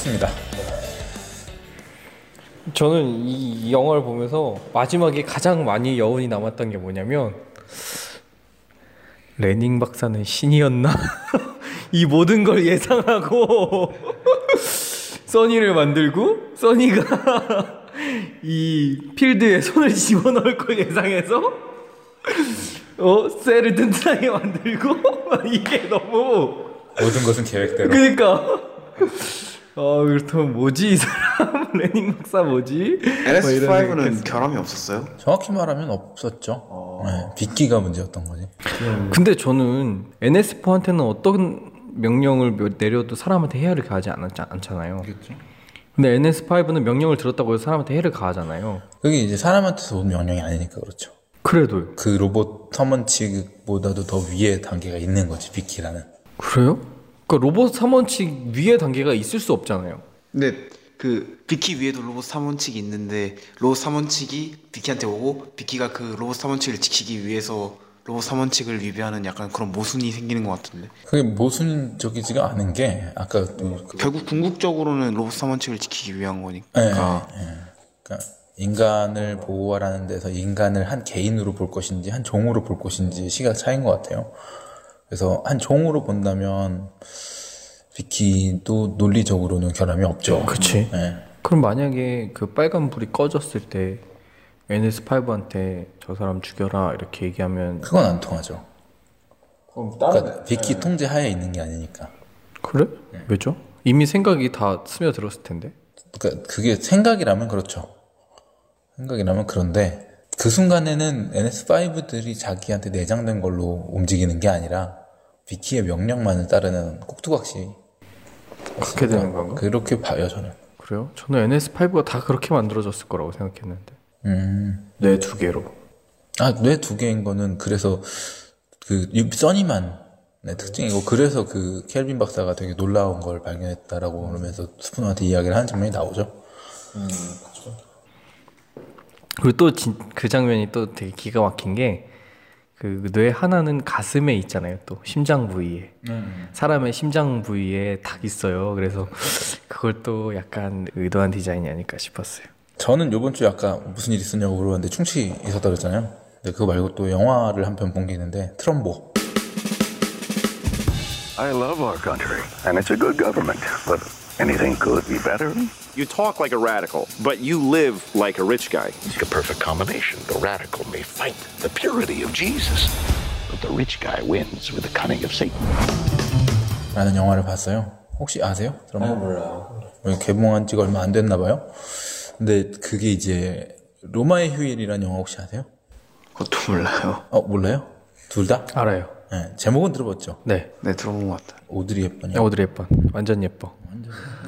좋습니다. 저는 이 영화를 보면서 마지막에 가장 많이 여운이 남았던 게 뭐냐면 레닝 박사는 신이었나? 이 모든 걸 예상하고 써니를 만들고 써니가 이 필드에 손을 집어넣을 걸 예상해서 어 셀을 튼튼하게 만들고 이게 너무 모든 것은 계획대로. 그러니까 아 그렇다면 뭐지 이 사람 레닝 박사 뭐지? 뭐 이런 NS5는 생각했어. 결함이 없었어요? 정확히 말하면 없었죠. 네, 빗기가 문제였던 거지. 근데 저는 NS4한테는 어떤 명령을 몇- 내려도 사람한테 해야를 가하지 않, 않잖아요. 근데 NS5는 명령을 들었다고 해서 사람한테 해를 가하잖아요. 그게 이제 사람한테서 온 명령이 아니니까 그렇죠. 그래도요. 그 로봇 서먼치보다도 더 위에 단계가 있는 거지 빗기라는. 그래요? 그러니까 로봇 3원칙 위에 단계가 있을 수 없잖아요. 근데 그 비키 위에도 로봇 3원칙이 있는데 로봇 3원칙이 비키한테 오고 비키가 그 로봇 3원칙을 지키기 위해서 로봇 3원칙을 위배하는 약간 그런 모순이 생기는 것 같은데 그게 모순적이지가 않은 게 아까 그 결국 궁극적으로는 로봇 3원칙을 지키기 위한 거니까 예, 그러니까 인간을 보호하라는 데서 인간을 한 개인으로 볼 것인지 한 종으로 볼 것인지 시각 차이인 것 같아요. 그래서 한 종으로 본다면 비키도 논리적으로는 결함이 없죠. 그치. 예. 그럼 만약에 그 빨간 불이 꺼졌을 때 NS5한테 저 사람 죽여라 이렇게 얘기하면 그건 안 통하죠. 그럼 다른 그러니까 비키 통제 하에 있는 게 아니니까. 그래? 왜죠? 이미 생각이 다 스며들었을 텐데. 그러니까 그게 생각이라면 그렇죠. 생각이라면 그런데 그 순간에는 NS5들이 자기한테 내장된 걸로 움직이는 게 아니라 비키의 명령만을 따르는 꼭두각시 그렇게 되는 건가? 그렇게 봐요 저는. 그래요? 저는 NS5가 다 그렇게 만들어졌을 거라고 생각했는데. 음. 뇌 두 개로. 아, 뇌 두 개인 거는 그래서 그 이- 써니만 네, 특징이고 그래서 그 켈빈 박사가 되게 놀라운 걸 발견했다라고 그러면서 스푸너한테 이야기를 하는 장면이 나오죠. 그리고 또 그 장면이 또 되게 기가 막힌 게 그 뇌 하나는 가슴에 있잖아요. 또 심장 부위에 사람의 심장 부위에 딱 있어요. 그래서 그걸 또 약간 의도한 디자인이 아닐까 싶었어요. 저는 요번 주에 아까 무슨 일 있었냐고 물어봤는데 충치 있었다 그랬잖아요. 근데 그거 말고 또 영화를 한 편 본 게 있는데 트럼보. I love our country, and it's a good government. But anything could be better. You talk like a radical, but you live like a rich guy. It's a perfect combination. The radical may fight the purity of Jesus, but the rich guy wins with the cunning of Satan. 라는 영화를 봤어요. 혹시 아세요? 아 트럼보? 몰라요. 개봉한 지가 얼마 안 됐나 봐요. 근데 그게 이제 로마의 휴일이라는 영화 혹시 아세요? 그것도 몰라요 어 몰라요? 둘 다? 알아요. 네, 제목은 들어봤죠. 네. 네 들어본 것 같다 오드리 헵번이. 오드리 헵번 완전 예뻐.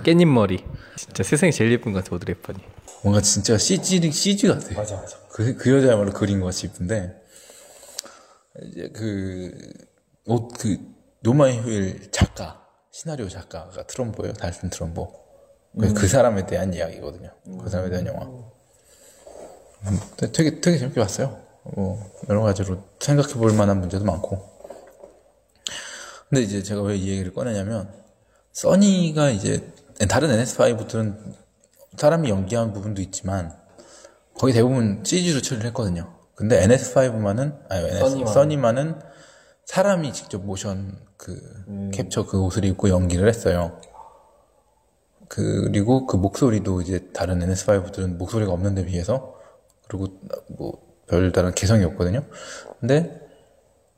깻잎 머리. 진짜 세상에 제일 예쁜 것 같아 오드리 헵번이. 뭔가 진짜 CG CG 같아. 맞아 맞아. 그, 그 여자야말로 그린 것 같이 이쁜데 이제 그, 옷, 그, 노마의 휴일 작가, 시나리오 작가가 트럼보예요. 달슨 트럼보. 그- 그 사람에 대한 이야기거든요. 그 사람에 대한 영화. 음, 되게, 되게 재밌게 봤어요. 뭐, 여러 가지로 생각해 볼 만한 문제도 많고. 근데 이제 제가 왜 이 얘기를 꺼내냐면, 써니가 이제, 다른 NS5들은 사람이 연기한 부분도 있지만, 거의 대부분 CG로 처리를 했거든요. 근데 NS5만은, 아니, NS, 써니만. 써니만은 사람이 직접 모션 그, 캡처 그 옷을 입고 연기를 했어요. 그리고 그 목소리도 이제 다른 NS5들은 목소리가 없는 데 비해서, 그리고 뭐, 별다른 개성이 없거든요. 근데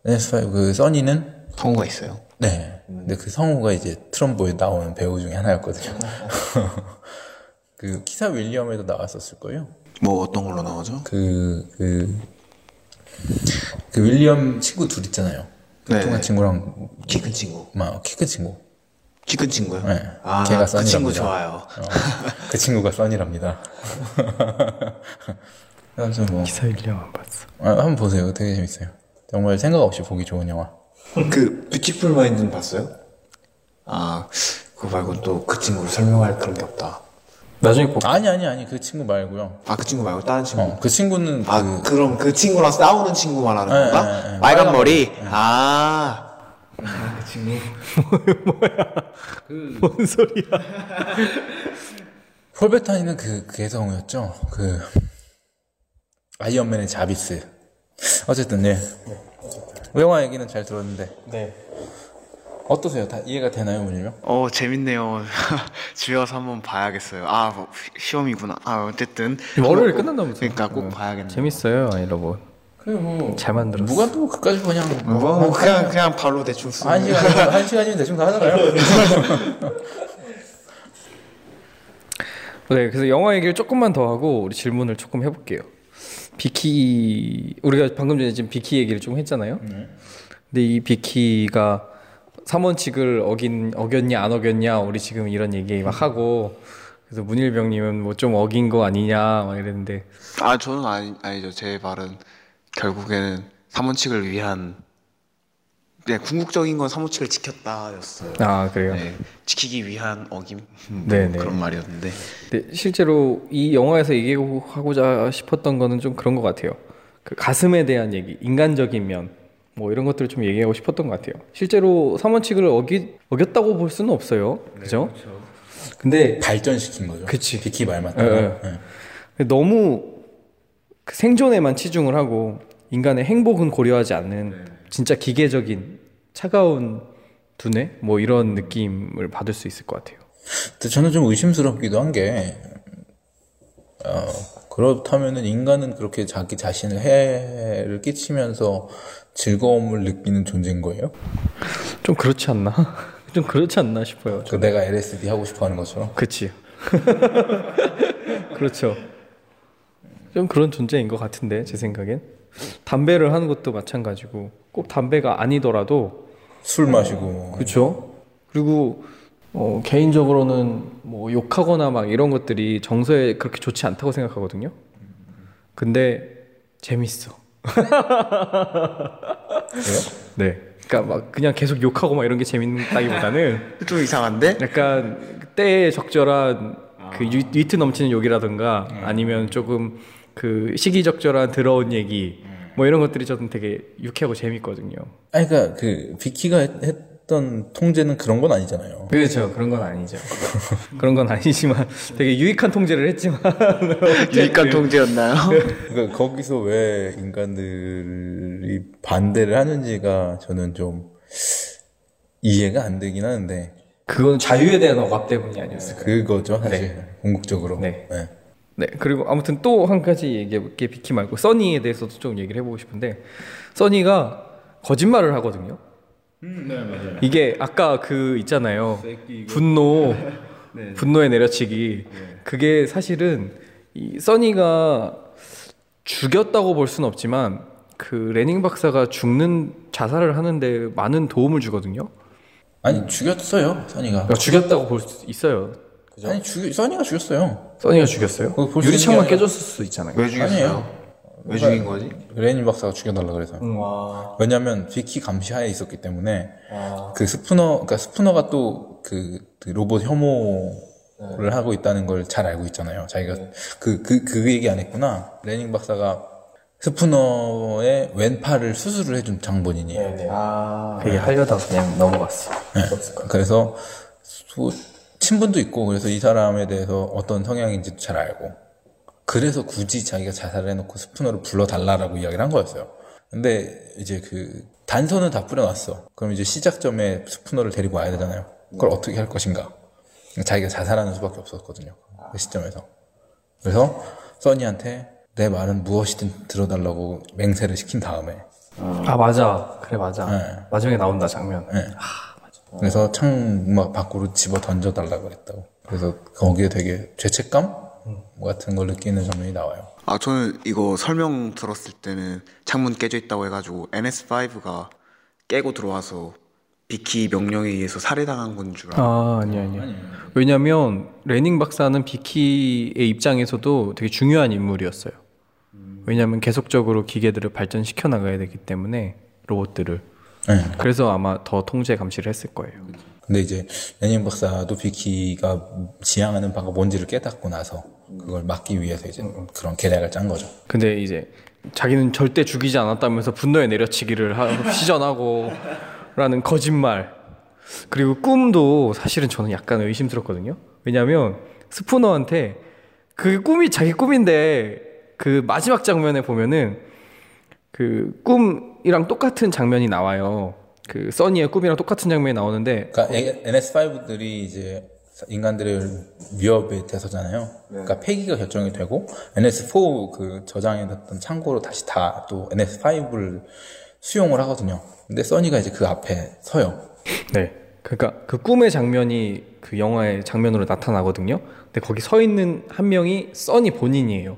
NS5, 그 써니는, 성우가 있어요 네. 근데 그 성우가 이제 트럼보에 나오는 배우 중에 하나였거든요. 그 키사 윌리엄에도 나왔었을 거예요. 뭐 어떤 걸로 나오죠? 그, 그, 그 윌리엄 친구 둘 있잖아요. 네. 뚱뚱한 친구랑, 키 큰 친구 막, 키큰 친구. 키 큰 친구요? 네. 아, 걔가 그 써니랍니다. 친구 좋아요 어, 그 친구가 써니랍니다. 그래서 뭐, 기사 윌리엄 안 봤어. 아, 한번 보세요. 되게 재밌어요. 정말 생각 없이 보기 좋은 영화. 그 Beautiful Mind는 봤어요? 아 그거 말고 또 그 친구를 설명할 그런 게 없다. 나중에 꼭 아니, 아니, 아니. 그 친구 말고요. 아 그 친구 말고 다른 친구. 어, 그 친구는 아 그, 그럼 그 친구랑 싸우는 친구 말하는 네, 건가? 네, 네. 빨간 빨간 머리. 아 뭔 소리야? 폴 베타니는 그, 그 개성이었죠. 그, 아이언맨의 자비스. 어쨌든, 네. 영화 얘기는 잘 들었는데. 네. 어떠세요? 다 이해가 되나요, 문일명? 어 재밌네요. 집에 가서 한번 봐야겠어요. 아 뭐, 시험이구나. 아 어쨌든 월요일 꼭- 끝난다면서요? 그러니까 꼭 네. 봐야겠네요. 재밌어요, 아이러브. 그래, 뭐. 잘 만들었어. 누가 또 그까지 그냥. 뭐, 뭐 그냥 그냥 바로 대충 쓰. 한 시간, 한 시간이면 대충 다 하잖아요. 네, 그래서 영화 얘기를 조금만 더 하고 우리 질문을 조금 해볼게요. 비키 우리가 방금 전에 지금 비키 얘기를 좀 했잖아요. 근데 이 비키가 삼원칙을 어긴 어겼냐 안 어겼냐 우리 지금 이런 얘기 막 하고 그래서 문일병님은 뭐 좀 어긴 거 아니냐 막 이랬는데 아 저는 아니 아니죠. 제 말은 결국에는 삼원칙을 위한 네, 궁극적인 건 삼원칙을 지켰다였어요. 아 그래요. 네, 지키기 위한 어김 뭐 네, 네. 그런 말이었는데 근데 실제로 이 영화에서 얘기하고자 싶었던 거는 좀 그런 것 같아요. 그 가슴에 대한 얘기, 인간적인 면, 뭐 이런 것들을 좀 얘기하고 싶었던 것 같아요. 실제로 삼원칙을 어기, 어겼다고 볼 수는 없어요. 그죠? 근데 발전시킨 거죠. 그치. 비키 말 맞다. 예, 예. 너무 그 생존에만 치중을 하고 인간의 행복은 고려하지 않는 진짜 기계적인 차가운 두뇌 뭐 이런 느낌을 받을 수 있을 것 같아요. 근데 저는 좀 의심스럽기도 한 게, 어, 그렇다면은 인간은 그렇게 자기 자신을 해를 끼치면서 즐거움을 느끼는 존재인 거예요? 좀 그렇지 않나? 좀 그렇지 않나 싶어요. 그 내가 LSD 하고 싶어 하는 것처럼. 그치. 그렇죠. 좀 그런 존재인 것 같은데 제 생각엔 담배를 하는 것도 마찬가지고 꼭 담배가 아니더라도 술 마시고. 그렇죠. 그리고 어, 개인적으로는 뭐 욕하거나 막 이런 것들이 정서에 그렇게 좋지 않다고 생각하거든요. 근데 재밌어. 네. 그러니까 막 그냥 계속 욕하고 막 이런 게 재밌다기보다는 좀 이상한데? 약간 때에 적절한 그 위- 위트 넘치는 욕이라든가 아니면 조금 그 시기적절한 더러운 얘기 뭐 이런 것들이 저는 되게 유쾌하고 재밌거든요. 아니, 그니까, 그, 비키가 했- 했던 통제는 그런 건 아니잖아요. 그렇죠. 그런 건 아니죠. 그런 건 아니지만 되게 유익한 통제를 했지만 유익한 통제였나요? 그러니까 거기서 왜 인간들이 반대를 하는지가 저는 좀 이해가 안 되긴 하는데, 그건 자유에 대한 억압 때문이 아니었을까요? 그거죠, 사실. 궁극적으로. 네. 네. 네. 그리고 아무튼 또 한 가지 얘기해 게 비키 말고 써니에 대해서도 좀 얘기를 해보고 싶은데 써니가 거짓말을 하거든요. 이게 아까 그 있잖아요. 분노, 분노의 내려치기. 그게 사실은 이 써니가 죽였다고 볼 수는 없지만 그 레닝 박사가 죽는 자살을 하는데 많은 도움을 주거든요. 아니, 죽였어요, 써니가. 그러니까 죽였다고 볼 수 있어요. 아니, 죽, 써니가 죽였어요. 써니가 죽였어요? 그거 볼수 유리창만 있는 게 깨졌을 수도 있잖아요. 왜 죽였어요? 아니에요. 왜 죽인 거지? 레닌 박사가 죽여달라 그래서. 음. 왜냐면 비키 감시하에 있었기 때문에 그 스푸너, 그러니까 스푸너가 또 그 로봇 혐오를 하고 있다는 걸 잘 알고 있잖아요. 자기가 그 그 그 얘기 안 했구나. 레닌 박사가 스푸너의 왼팔을 수술을 해준 장본인이에요. 그게 하려다가 그냥 넘어갔어. 네. 그래서 수- 친분도 있고 그래서 이 사람에 대해서 어떤 성향인지도 잘 알고 그래서 굳이 자기가 자살을 해놓고 스푸너를 불러달라라고 이야기를 한 거였어요. 근데 이제 그 단서는 다 뿌려놨어. 그럼 이제 시작점에 스푸너를 데리고 와야 되잖아요. 그걸 어떻게 할 것인가? 자기가 자살하는 수밖에 없었거든요. 그 시점에서. 그래서 써니한테 내 말은 무엇이든 들어달라고 맹세를 시킨 다음에 아 맞아. 그래 맞아. 네. 마지막에 나온다 장면. 네. 그래서 창막 밖으로 집어 던져달라 그랬다고. 그래서 거기에 되게 죄책감 같은 걸 느끼는 장면이 나와요. 아 저는 이거 설명 들었을 때는 창문 깨져 있다고 해가지고 NS5가 깨고 들어와서 비키 명령에 의해서 살해당한 건 줄 알아. 아 아니 아니. 왜냐면 레닝 박사는 비키의 입장에서도 되게 중요한 인물이었어요. 왜냐면 계속적으로 기계들을 발전시켜 나가야 되기 때문에 로봇들을. 네. 그래서 아마 더 통제 감시를 했을 거예요. 근데 이제 레닌 박사도 비키가 지향하는 바가 뭔지를 깨닫고 나서 그걸 막기 위해서 이제 그런 계략을 짠 거죠. 근데 이제 자기는 절대 죽이지 않았다면서 분노의 내려치기를 하, 시전하고 라는 거짓말 그리고 꿈도 사실은 저는 약간 의심스럽거든요. 왜냐하면 스푸너한테 그 꿈이 자기 꿈인데 그 마지막 장면에 보면은 그 꿈 이랑 똑같은 장면이 나와요. 그 써니의 꿈이랑 똑같은 장면이 나오는데 그러니까 NS5들이 이제 인간들의 위협에 대해서잖아요. 그러니까 폐기가 결정이 되고 NS4 그 저장해놨던 창고로 다시 다 또 NS5를 수용을 하거든요. 근데 써니가 이제 그 앞에 서요. 네. 그러니까 그 꿈의 장면이 그 영화의 장면으로 나타나거든요. 근데 거기 서 있는 한 명이 써니 본인이에요.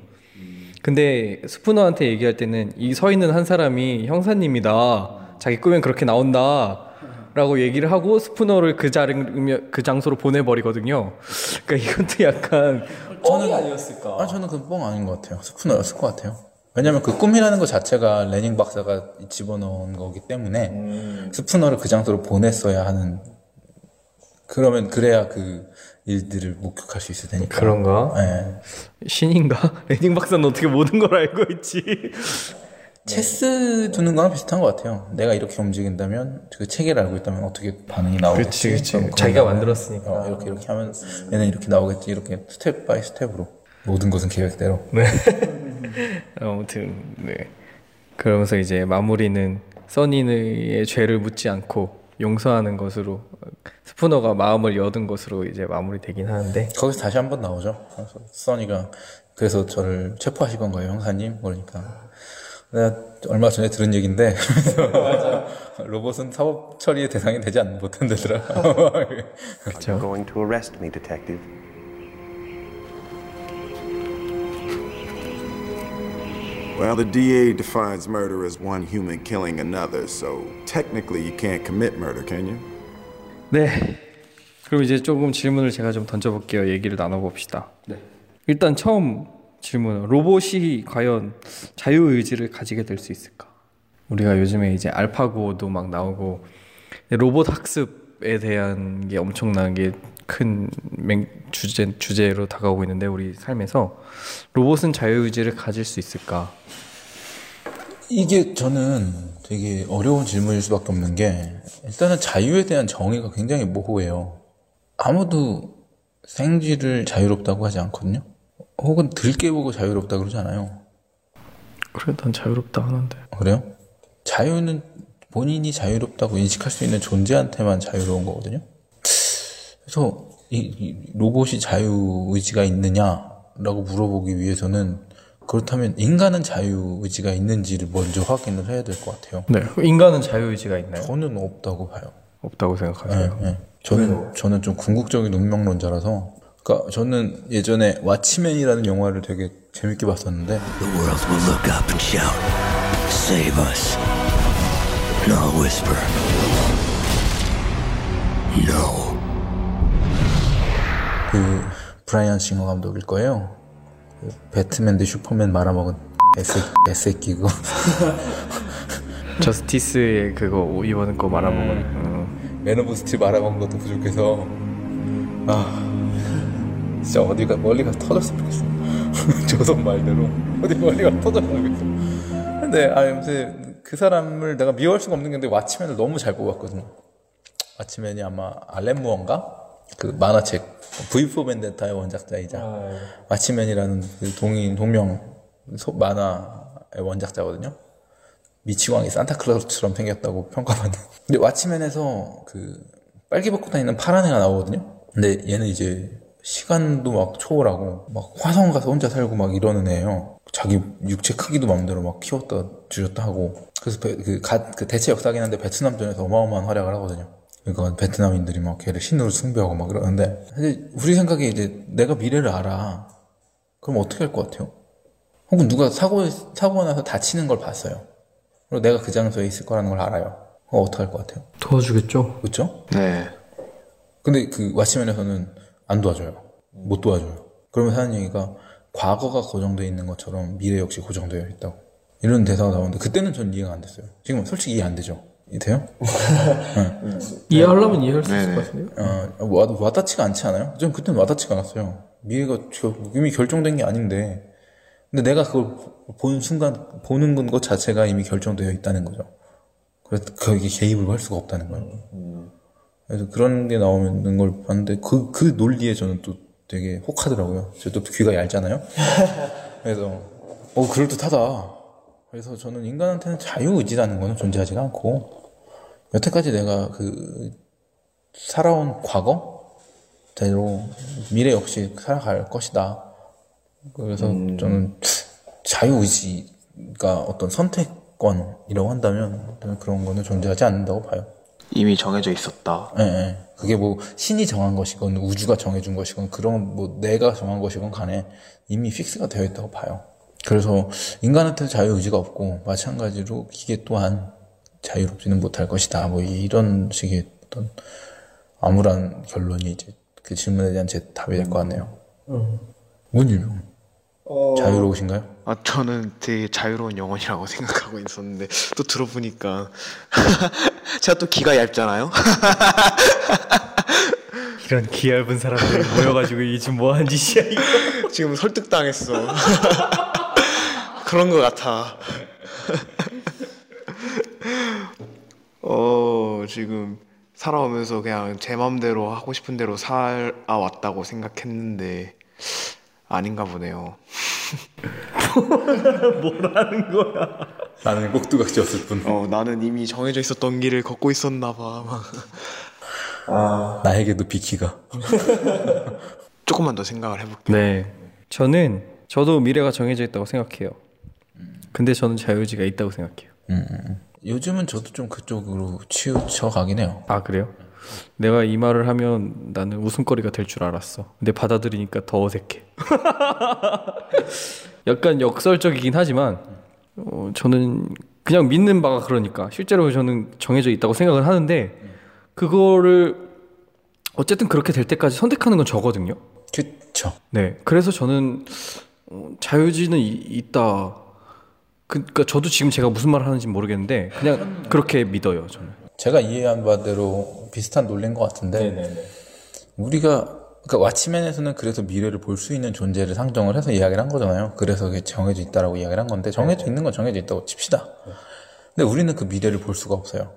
근데 스푸너한테 얘기할 때는 이 서 있는 한 사람이 형사님이다. 자기 꿈엔 그렇게 나온다. 라고 얘기를 하고 스푸너를 그 자리 그 장소로 보내버리거든요. 그러니까 이것도 약간 뻥이 아니었을까? 아, 저는 그건 뻥 아닌 것 같아요. 스푸너였을 것 같아요. 왜냐면 그 꿈이라는 것 자체가 래닝 박사가 집어넣은 거기 때문에 스푸너를 그 장소로 보냈어야 하는 그러면 그래야 그 일들을 목격할 수 있을 테니까. 그런가? 예. 신인가? 래닝 박사는 어떻게 모든 걸 알고 있지? 체스 두는 거랑 비슷한 것 같아요. 내가 이렇게 움직인다면 그 체계를 알고 있다면 어떻게 반응이 나오겠지. 그치, 그치. 자기가 만들었으니까. 어, 이렇게 이렇게 하면 얘는 이렇게 나오겠지. 이렇게 step by step으로 모든 것은 계획대로. 아무튼 네. 그러면서 이제 마무리는 써니의 죄를 묻지 않고 용서하는 것으로 스푸너가 마음을 여는 것으로 이제 마무리되긴 하는데 거기서 다시 한번 나오죠. 그래서 써니가 그래서 저를 체포하실 건가요, 형사님? 그러니까 내가 얼마 전에 들은 얘기인데 로봇은 사법 처리의 대상이 되지 않 못한다더라. To Well, the DA defines murder as one human killing another, so technically you can't commit murder, can you? 네. 그럼 이제 조금 질문을 제가 좀 던져볼게요. 얘기를 나눠봅시다. 일단 처음 질문. 로봇이 과연 자유 의지를 가지게 될 수 있을까? 우리가 요즘에 이제 알파고도 막 나오고 로봇 학습 에 대한 게 엄청난 게큰 주제, 주제로 다가오고 있는데 우리 삶에서 로봇은 자유의지를 가질 수 있을까? 이게 저는 되게 어려운 질문일 수밖에 없는 게 일단은 자유에 대한 정의가 굉장히 모호해요. 아무도 생쥐를 자유롭다고 하지 않거든요. 혹은 들깨보고 자유롭다 그러지 않아요. 그래, 난 자유롭다 하는데. 그래요? 자유는 본인이 자유롭다고 인식할 수 있는 존재한테만 자유로운 거거든요. 그래서 이, 이 로봇이 자유 의지가 있느냐라고 물어보기 위해서는 그렇다면 인간은 자유 의지가 있는지를 먼저 확인을 해야 될 것 같아요. 네. 인간은 자유 의지가 있나요? 저는 없다고 봐요. 없다고 생각하세요? 네, 네. 저는 저는 좀 궁극적인 운명론자라서. 그러니까 저는 예전에 왓치맨이라는 영화를 되게 재밌게 봤었는데 And I'll whisper, No. 그 브라이언 싱어 감독일 거예요. 그 배트맨 대 슈퍼맨 말아먹은 애새 애새끼 그거. Justice의 그거 이번 거 말아먹은. 음. Man of Steel 말아먹은 것도 부족해서 아 진짜 어디가 멀리 가서 터졌으면 좋겠어. 조선 말대로 어디 멀리 가서 터졌으면 좋겠어. 근데 아 요새 그 사람을 내가 미워할 수가 없는 게 근데 Watchmen을 너무 잘 뽑았거든. Watchmen이 아마 알렌 무어인가? 그 만화책 V4 벤데타의 원작자이자 Watchmen이라는 그 동인 동명 소- 만화의 원작자거든요. 미치광이 산타클로스처럼 생겼다고 평가받는. 근데 왓치맨에서 그 빨개 벗고 다니는 파란 애가 나오거든요. 근데 얘는 이제 시간도 막 초월하고 막 화성 가서 혼자 살고 막 이러는 애예요. 자기 육체 크기도 마음대로 막 키웠다 줄였다 하고. 그래서 베- 그, 가- 그 대체 역사긴 한데 베트남전에서 어마어마한 활약을 하거든요. 그러니까 베트남인들이 막 걔를 신으로 숭배하고 막 그러는데 사실 우리 생각에 이제 내가 미래를 알아. 그럼 어떻게 할 것 같아요? 혹은 누가 사고 사고 나서 다치는 걸 봤어요. 그리고 내가 그 장소에 있을 거라는 걸 알아요. 그럼 어떻게 할 것 같아요? 도와주겠죠? 그렇죠? 네. 근데 그 왓치맨에서는 안 도와줘요. 못 도와줘요. 그러면서 하는 얘기가 과거가 고정되어 있는 것처럼 미래 역시 고정되어 있다고. 이런 대사가 나오는데 그때는 전 이해가 안 됐어요. 지금 솔직히 이해 안 되죠? 이해돼요? 이해하려면 이해할 수 있을 것 같은데요? 어, 와, 와닿지가 않지 않아요? 전 그때는 와닿지가 않았어요. 미래가 저- 이미 결정된 게 아닌데. 근데 내가 그걸 보는 순간, 보는 것 자체가 이미 결정되어 있다는 거죠. 그래서 거기에 개입을 할 수가 없다는 거예요. 그래서 그런 게 나오는 걸 봤는데 그, 그 논리에 저는 또 되게 혹하더라고요. 저도 귀가 얇잖아요. 그래서 어 그럴 듯하다. 그래서 저는 인간한테는 자유의지라는 거는 존재하지가 않고 여태까지 내가 그 살아온 과거대로 미래 역시 살아갈 것이다. 그래서 저는 자유의지가 어떤 선택권이라고 한다면 그런 거는 존재하지 않는다고 봐요. 이미 정해져 있었다. 예, 예. 그게 뭐 신이 정한 것이건 우주가 정해준 것이건 그런 뭐 내가 정한 것이건 간에 이미 픽스가 되어 있다고 봐요. 그래서 인간한테는 자유 의지가 없고 마찬가지로 기계 또한 자유롭지는 못할 것이다. 뭐 이런 식의 어떤 암울한 결론이 이제 그 질문에 대한 제 답이 될 것 같네요. 문일병 자유로우신가요? 아, 저는 되게 자유로운 영혼이라고 생각하고 있었는데 또 들어보니까 제가 또 귀가 얇잖아요. 이런 기 얇은 사람들이 모여가지고 이게 지금 뭐 하는 짓이야 이거. 지금 설득당했어. 그런 것 같아. 어, 지금 살아오면서 그냥 제 맘대로 하고 싶은 대로 살아왔다고 생각했는데 아닌가 보네요. 뭐라는 거야? 나는 꼭두각시였을 뿐. 어, 나는 이미 정해져 있었던 길을 걷고 있었나 봐. 막. 나에게도 비키가. 조금만 더 생각을 해볼게요. 네. 저는 저도 미래가 정해져 있다고 생각해요. 근데 저는 자유의지가 있다고 생각해요. 요즘은 저도 좀 그쪽으로 치우쳐 가긴 해요. 아 그래요? 내가 이 말을 하면 나는 웃음거리가 될 줄 알았어. 근데 받아들이니까 더 어색해. 약간 역설적이긴 하지만 어, 저는 그냥 믿는 바가 그러니까 실제로 저는 정해져 있다고 생각을 하는데 그거를 어쨌든 그렇게 될 때까지 선택하는 건 저거든요. 그쵸. 네. 그래서 저는 어, 자유지는 이- 있다. 그, 그러니까 저도 지금 제가 무슨 말을 하는지 모르겠는데 그냥 그렇게 믿어요. 저는. 제가 이해한 바대로 비슷한 논리인 것 같은데 우리가 그러니까 왓치맨에서는 그래서 미래를 볼 수 있는 존재를 상정을 해서 이야기를 한 거잖아요. 그래서 그게 정해져 있다라고 이야기를 한 건데 정해져 있는 건 정해져 있다고 칩시다. 근데 우리는 그 미래를 볼 수가 없어요.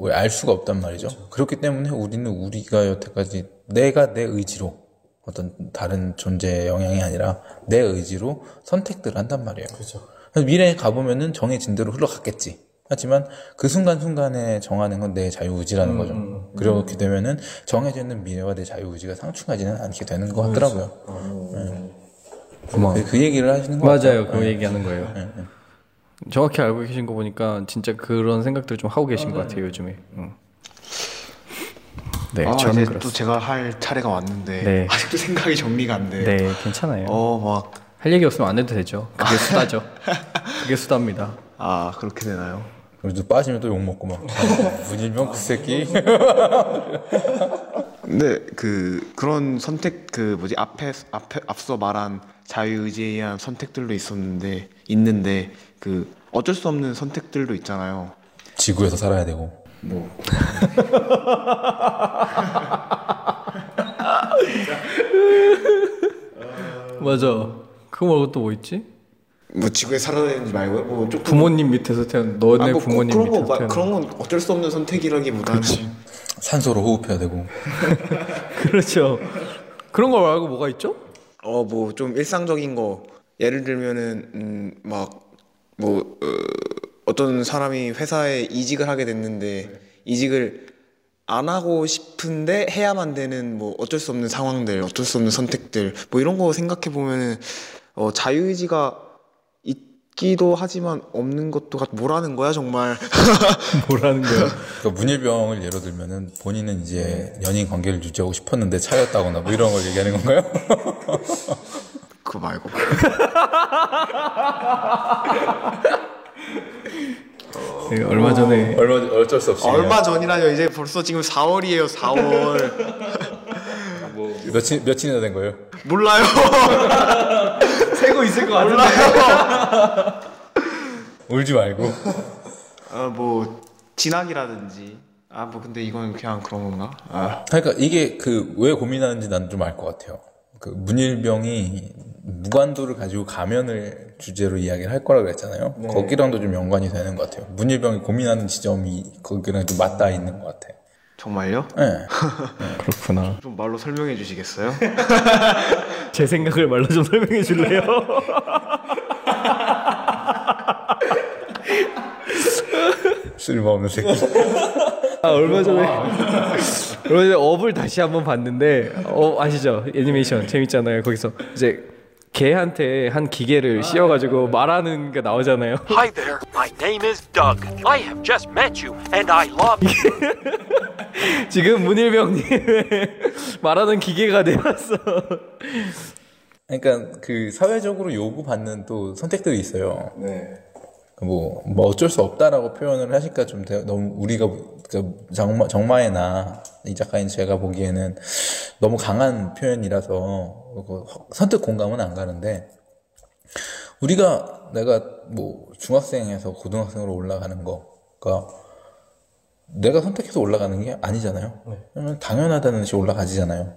왜알 수가 없단 말이죠. 그렇기 때문에 우리는 우리가 여태까지 내가 내 의지로 어떤 다른 존재의 영향이 아니라 내 의지로 선택들을 한단 말이에요. 그래서 미래에 가보면은 정해진 대로 흘러갔겠지. 하지만 그 순간순간에 정하는 건 내 자유의지라는 거죠. 그렇게 되면은 정해져 있는 미래와 내 자유의지가 상충하지는 않게 되는 것 같더라고요. 고마워. 그, 그 얘기를 하시는 거 맞아요. 같아요. 그 얘기하는 거예요. 정확히 알고 계신 거 보니까 진짜 그런 생각들 좀 하고 계신 것 같아요 요즘에. 응. 네, 아, 저는 이제 그렇습니다. 또 제가 할 차례가 왔는데 네. 아직도 생각이 정리가 안 돼. 네, 괜찮아요. 어, 막, 할 얘기 없으면 안 해도 되죠. 그게 수다죠. 그게 수다입니다. 아, 그렇게 되나요? 그래도 빠지면 또 욕 먹고 막. 문일병 그 새끼. 근데 그 그런 선택 그 뭐지 앞에 앞에 앞서 말한 자유의지에 의한 선택들도 있었는데 있는데 그 어쩔 수 없는 선택들도 있잖아요. 지구에서 살아야 되고. 뭐 맞아. 그거 말고 또 뭐 있지? 뭐 지구에 살아야 되는지 말고 뭐 조금 부모님 밑에서 태어난 너네 아, 뭐 부모님 그런 거 밑에서 막- 태어난 그런 건 어쩔 수 없는 선택이라기보다는 산소로 호흡해야 되고. 그렇죠. 그런 거 말고 뭐가 있죠? 어 뭐 좀 일상적인 거 예를 들면은 음, 음막뭐 어, 어떤 사람이 회사에 이직을 하게 됐는데 이직을 안 하고 싶은데 해야만 되는 뭐 어쩔 수 없는 상황들 어쩔 수 없는 선택들 뭐 이런 거 생각해 보면은 어 자유의지가 있기도 하지만 없는 것도 같 뭐라는 거야 정말 뭐라는 거야? 그러니까 문일병을 예로 들면은 본인은 이제 연인 관계를 유지하고 싶었는데 차였다거나 뭐 이런 걸 얘기하는 건가요? 그거 말고 네, 얼마 전에 얼마 어쩔 수 없이 얼마 전이라뇨 이제 벌써 지금 4월이에요 4월 그냥 며칠 며칠이나 된 거예요? 몰라요 세고 있을 것 같은데. 울지 말고. 아뭐 진학이라든지 아 뭐 근데 이건 그냥 그런 건가 아 그러니까 이게 그 왜 고민하는지 난 좀 알 것 같아요. 그 문일병이 무관도를 가지고 가면을 주제로 이야기를 할 거라 그랬잖아요. 거기랑도 좀 연관이 되는 것 같아요. 문일병이 고민하는 지점이 거기랑 좀 맞닿아 있는 것 같아. 정말요? 네. 그렇구나. 좀 말로 설명해 주시겠어요? 제 생각을 말로 좀 설명해 줄래요? 쓸모없는 새끼. 아 얼마 전에 얼마 전에 업을 다시 한번 봤는데 어 아시죠 애니메이션 재밌잖아요 거기서 이제 개한테 한 기계를 씌워가지고 말하는 게 나오잖아요 Hi there, my name is Doug. I have just met you, and I love you. 지금 문일병님 말하는 기계가 되었어 그러니까 그 사회적으로 요구받는 또 선택들이 있어요. 네. 뭐, 뭐 어쩔 수 없다라고 표현을 하니까 좀 대- 너무 우리가 그 정마, 정마애나 이 작가인 제가 보기에는 너무 강한 표현이라서 그 선뜻 공감은 안 가는데 우리가 내가 뭐 중학생에서 고등학생으로 올라가는 거가 내가 선택해서 올라가는 게 아니잖아요. 그러면 당연하다는 듯이 올라가지잖아요.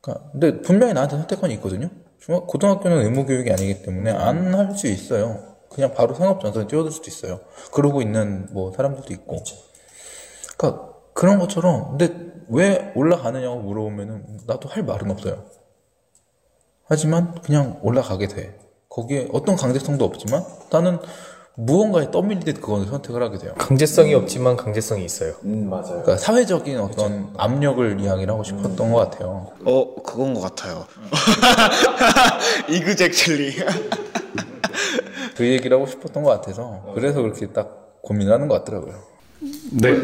그러니까 근데 분명히 나한테 선택권이 있거든요. 중학 고등학교는 의무 교육이 아니기 때문에 안 할 수 있어요. 그냥 바로 상업 전선에 뛰어들 수도 있어요. 그러고 있는 뭐 사람들도 있고. 그러니까 그런 것처럼 근데 왜 올라가느냐고 물어보면은 나도 할 말은 없어요. 하지만 그냥 올라가게 돼. 거기에 어떤 강제성도 없지만 나는 무언가에 떠밀리듯 그걸 선택을 하게 돼요. 강제성이 없지만 강제성이 있어요 음 맞아요. 그러니까 사회적인 어떤 압력을 이야기를 하고 싶었던 것 같아요. 어 그건 것 같아요. 이그젝틀리. 그 얘기를 하고 싶었던 것 같아서 그래서 그렇게 딱 고민을 하는 것 같더라고요. 네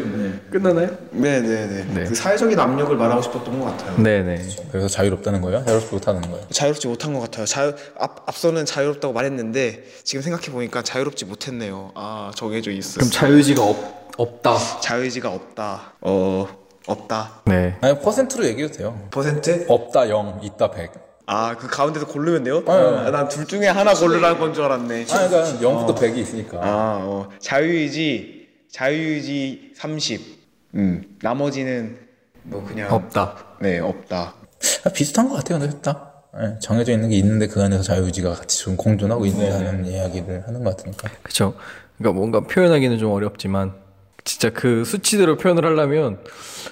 끝나나요? 네네 네. 그 사회적인 압력을 말하고 싶었던 것 같아요. 네네 그래서 자유롭다는 거예요? 자유롭지 못하는 거예요? 자유롭지 못한 것 같아요. 자유 앞 앞서는 자유롭다고 말했는데 지금 생각해 보니까 자유롭지 못했네요. 아 정해져 있어. 그럼 자유의지가 없, 없다 자유의지가 없다. 어 없다. 네 아니 퍼센트로 얘기해도 돼요. 퍼센트? 없다 0, 있다 100. 아 그 가운데서 고르면 돼요? 난둘 중에 하나 고르라는 건 줄 알았네. 아, 그러니까 0부터 100이 있으니까. 아, 어. 자유의지, 자유의지 30. 음, 나머지는 뭐 그냥 없다 네 없다. 아, 비슷한 것 같아요, 근데 셋다. 예, 정해져 있는 게 있는데 그 안에서 자유의지가 같이 좀 공존하고 있다는 이야기를 하는 것 같으니까. 그쵸 그러니까 뭔가 표현하기는 좀 어렵지만 진짜 그 수치대로 표현을 하려면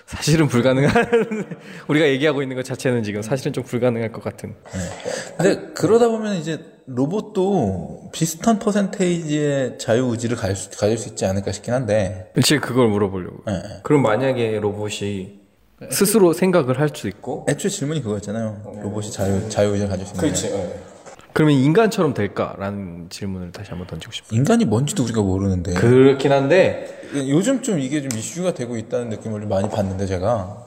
사실은 불가능한 우리가 얘기하고 있는 것 자체는 지금 사실은 좀 불가능할 것 같은 근데 그러다 보면 이제 로봇도 비슷한 퍼센테이지의 자유의지를 가질 수, 가질 수 있지 않을까 싶긴 한데. 일찍 그걸 물어보려고 예, 예. 그럼 만약에 로봇이 스스로 생각을 할 수 있고 애초에 질문이 그거였잖아요. 로봇이 자유, 자유의지를 가질 수 있는. 그러면 인간처럼 될까라는 질문을 다시 한번 던지고 싶어요 인간이 뭔지도 우리가 모르는데. 그렇긴 한데 요즘 좀 이게 좀 이슈가 되고 있다는 느낌을 좀 많이 받는데 제가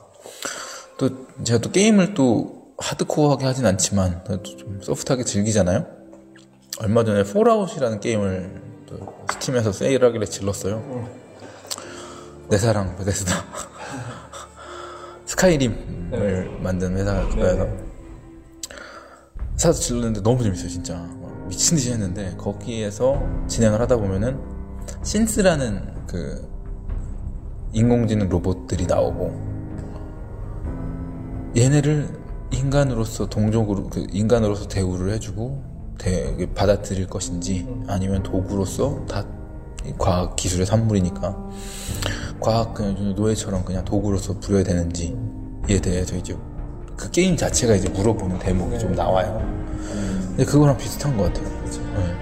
또 제가 또 게임을 또 하드코어하게 하진 않지만 또좀 소프트하게 즐기잖아요. 얼마 전에 폴아웃이라는 게임을 또 스팀에서 세일하길래 질렀어요. 내 사랑 베데스다. 스카이림을 만든 회사에서. 사서 질렀는데 너무 재밌어요 진짜. 막 미친 듯이 했는데 거기에서 진행을 하다 보면은 synth라는 그 인공지능 로봇들이 나오고 얘네를 인간으로서 동족으로 그 인간으로서 대우를 해주고 대, 받아들일 것인지 아니면 도구로서 다이 과학 기술의 산물이니까 과학 그냥 노예처럼 그냥 도구로서 부려야 되는지에 대해서 이제 그 게임 자체가 이제 물어보는 대목이 좀 나와요. 근데 그거랑 비슷한 것 같아요. 네.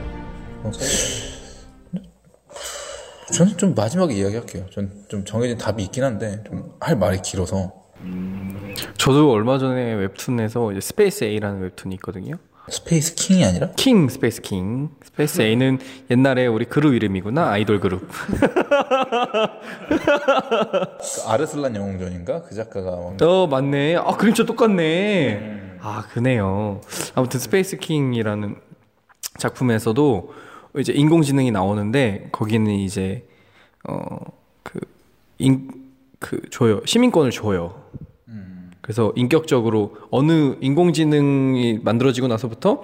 어. 저는 좀 마지막에 이야기할게요. 전 좀 정해진 답이 있긴 한데 좀 할 말이 길어서 저도 얼마 전에 웹툰에서 이제 Space A라는 웹툰이 있거든요. Space King이 아니라? King Space King. Space A는 옛날에 우리 그룹 이름이구나 아이돌 그룹. 그 아르슬란 영웅전인가? 그 작가가 막어 맞네. 아 그림체 똑같네. 아 그네요. 아무튼 Space King이라는 작품에서도 이제 인공지능이 나오는데 거기는 이제 어그 인 그 줘요 시민권을 줘요 그래서 인격적으로 어느 인공지능이 만들어지고 나서부터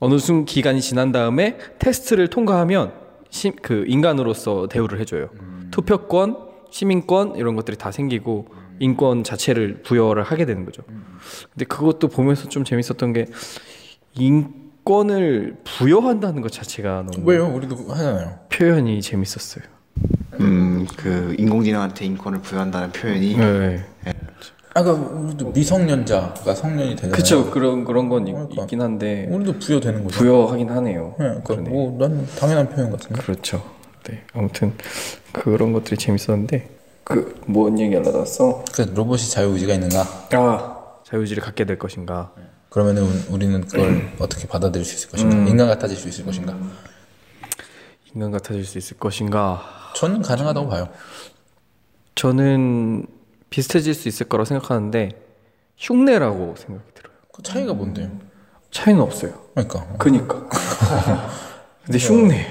어느 순 기간이 지난 다음에 테스트를 통과하면 시, 그 인간으로서 대우를 해줘요. 투표권, 시민권 이런 것들이 다 생기고 인권 자체를 부여를 하게 되는 거죠. 근데 그것도 보면서 좀 재밌었던 게 인권을 부여한다는 것 자체가 너무 왜요? 우리도 하잖아요. 표현이 재밌었어요. 음, 그 인공지능한테 인권을 부여한다는 표현이 네. 아까 우리도 미성년자가 성년이 되잖아요. 그쵸 그런 그런 건 있- 있긴 한데 우리도 부여되는 거죠. 부여하긴 하네요. 네, 그러니까 뭐난 당연한 표현 같은데. 그렇죠. 네 아무튼 그런 것들이 재밌었는데 그뭔 얘기 하려다 왔어? 그 로봇이 자유의지가 있는가? 아 자유의지를 갖게 될 것인가? 그러면은 우- 우리는 그걸 어떻게 받아들일 수 있을 것인가? 음. 인간 같아질 수 있을 것인가? 인간 같아질 수 있을 것인가? 저는 가능하다고 봐요. 저는 비슷해질 수 있을 거라고 생각하는데 흉내라고 생각이 들어요. 그 차이가 뭔데요? 차이는 없어요. 그러니까. 그니까. 근데 흉내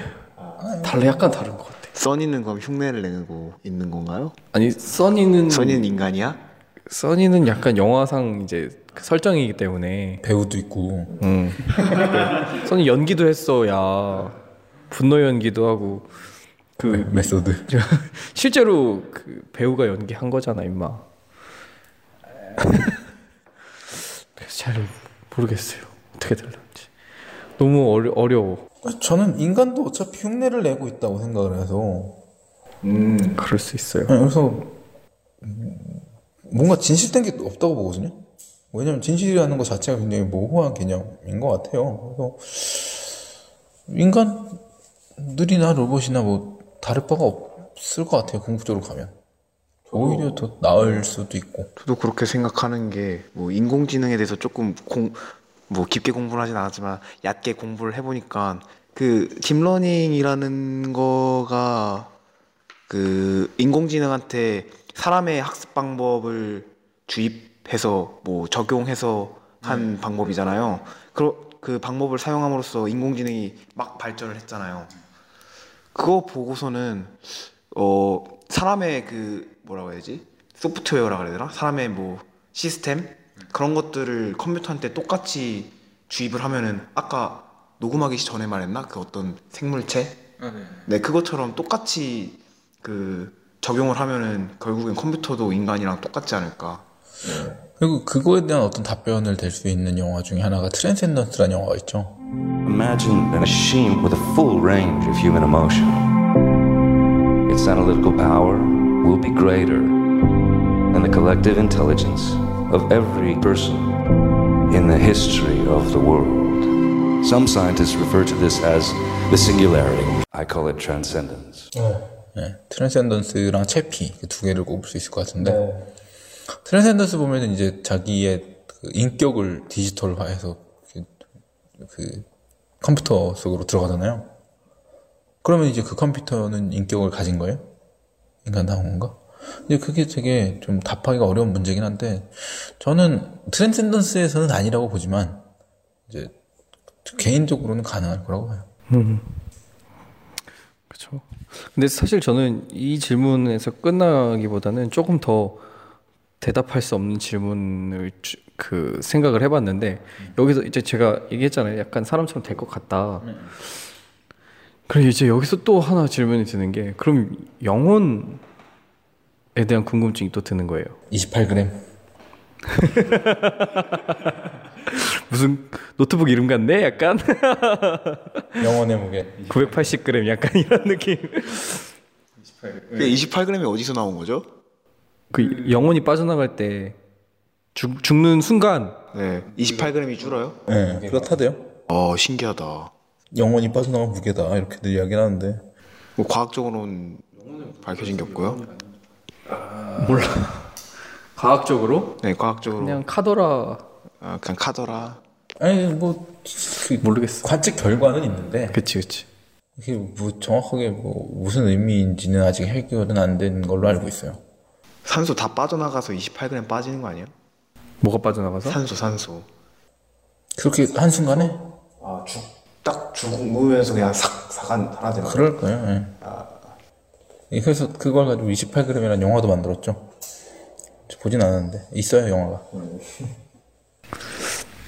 달라 약간 다른 것 같아. 써니는 그럼 흉내를 내고 있는 건가요? 아니 써니는 써니는 인간이야? 써니는 약간 영화상 이제 그 설정이기 때문에 배우도 있고. 음. 네. 써니 연기도 했어, 야. 분노 연기도 하고 그 method. 실제로 그 배우가 연기한 거잖아, 임마. 잘 모르겠어요. 어떻게 될런지. 너무 어려, 어려워. 저는 인간도 어차피 흉내를 내고 있다고 생각을 해서. 음, 그럴 수 있어요. 네, 그래서 음, 뭔가 진실된 게 없다고 보거든요. 왜냐면 진실이라는 것 자체가 굉장히 모호한 개념인 것 같아요. 그래서 인간들이나 로봇이나 뭐 다를 바가 없을 것 같아요. 궁극적으로 가면. 오히려 더 나을 수도 있고. 저도 그렇게 생각하는 게 뭐 인공지능에 대해서 조금 공, 뭐 깊게 공부를 하진 않았지만 얕게 공부를 해보니까 그 deep learning이라는 거가 그 인공지능한테 사람의 학습 방법을 주입해서 뭐 적용해서 한 방법이잖아요. 그, 그 방법을 사용함으로써 인공지능이 막 발전을 했잖아요. 그거 보고서는 어 사람의 그 뭐라고 해야지? 소프트웨어라 그래야 되나? 사람의 뭐 시스템? 그런 것들을 컴퓨터한테 똑같이 주입을 하면은 아까 녹음하기 전에 말했나? 그 어떤 생물체? 네. 그것처럼 똑같이 그 적용을 하면은 결국엔 컴퓨터도 인간이랑 똑같지 않을까. 그리고 그거에 대한 어떤 답변을 될 수 있는 영화 중에 하나가 트랜센던스라는 영화가 있죠. Imagine a machine with a full range of human emotion. Its analytical power will be greater than the collective intelligence of every person in the history of the world. Some scientists refer to this as the singularity. I call it transcendence. 네, 트랜센던스랑 채피 그 두 개를 꼽을 수 있을 것 같은데 트랜센던스 보면은 이제 자기의 그 인격을 디지털화해서 그, 그 컴퓨터 속으로 들어가잖아요. 그러면 이제 그 컴퓨터는 인격을 가진 거예요? 인간다운 건가? 근데 그게 되게 좀 답하기가 어려운 문제긴 한데 저는 트랜센던스에서는 아니라고 보지만 이제 개인적으로는 가능할 거라고 봐요. 음. 그렇죠. 근데 사실 저는 이 질문에서 끝나기보다는 조금 더 대답할 수 없는 질문을 주- 그 생각을 해봤는데 여기서 이제 제가 얘기했잖아요. 약간 사람처럼 될 것 같다. 그럼 이제 여기서 또 하나 질문이 드는 게 그럼 영혼에 대한 궁금증이 또 드는 거예요. 28g. 무슨 노트북 이름 같네? 약간 영혼의 무게 980g 약간 이런 느낌. 근데 28g이 어디서 나온 거죠? 그 영혼이 빠져나갈 때 죽, 죽는 순간 네 28g이 줄어요? 네, 그렇다대요. 어 신기하다 영혼이 빠져나간 무게다 이렇게들 이야기를 하는데 뭐 과학적으로는 밝혀진 게 없고요 몰라. 과학적으로? 네 과학적으로 그냥 카더라. 아, 그냥 카더라 아니 뭐그 모르겠어. 관측 결과는 있는데 그치 그치. 이게 뭐 정확하게 뭐 무슨 의미인지는 아직 해결은 안 된 걸로 알고 있어요. 산소 다 빠져나가서 28g 빠지는 거 아니에요? 뭐가 빠져나가서? 산소 산소 그렇게 한 순간에 딱 죽으면서 그냥 삭 사간 하나 되나? 그럴 거예요. 예. 예, 그래서 그걸 가지고 28g이라는 영화도 만들었죠. 저 보진 않았는데 있어요 영화가.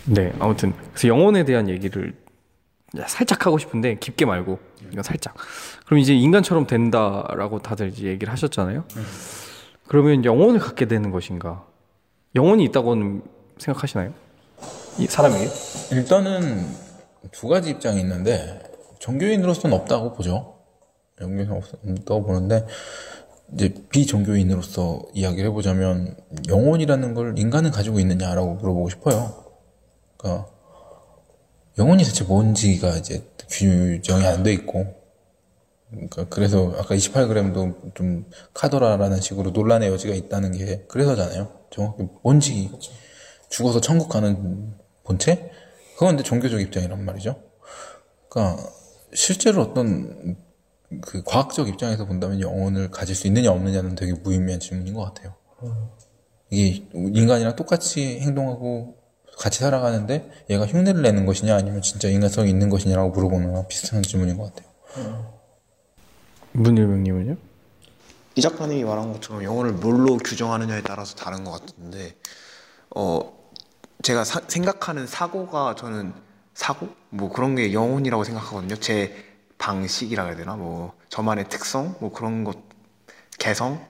네, 아무튼 그래서 영혼에 대한 얘기를 살짝 하고 싶은데 깊게 말고 이건 살짝. 그럼 이제 인간처럼 된다라고 다들 이제 얘기를 하셨잖아요. 그러면 영혼을 갖게 되는 것인가? 영혼이 있다고는 생각하시나요? 이 사람에게? 일단은 두 가지 입장이 있는데 종교인으로서는 없다고 보죠. 연결성 없다고 보는데 이제 비종교인으로서 이야기를 해보자면 영혼이라는 걸 인간은 가지고 있느냐라고 물어보고 싶어요. 그러니까 영혼이 대체 뭔지가 이제 규정이 안 돼 있고 그러니까 그래서 아까 28g도 좀 카더라라는 식으로 논란의 여지가 있다는 게 그래서잖아요. 정확히 뭔지 죽어서 천국 가는 본체? 그건 근데 종교적 입장이란 말이죠. 그러니까 실제로 어떤 그 과학적 입장에서 본다면 영혼을 가질 수 있느냐 없느냐는 되게 무의미한 질문인 것 같아요. 이게 인간이랑 똑같이 행동하고 같이 살아가는데 얘가 흉내를 내는 것이냐 아니면 진짜 인간성이 있는 것이냐라고 물어보는 비슷한 질문인 것 같아요. 문일병님은요? 이 작가님이 말한 것처럼 영혼을 뭘로 규정하느냐에 따라서 다른 것 같은데 어 제가 사- 생각하는 사고가 저는 사고 뭐 그런 게 영혼이라고 생각하거든요. 제 방식이라 해야 되나 뭐 저만의 특성 뭐 그런 것 개성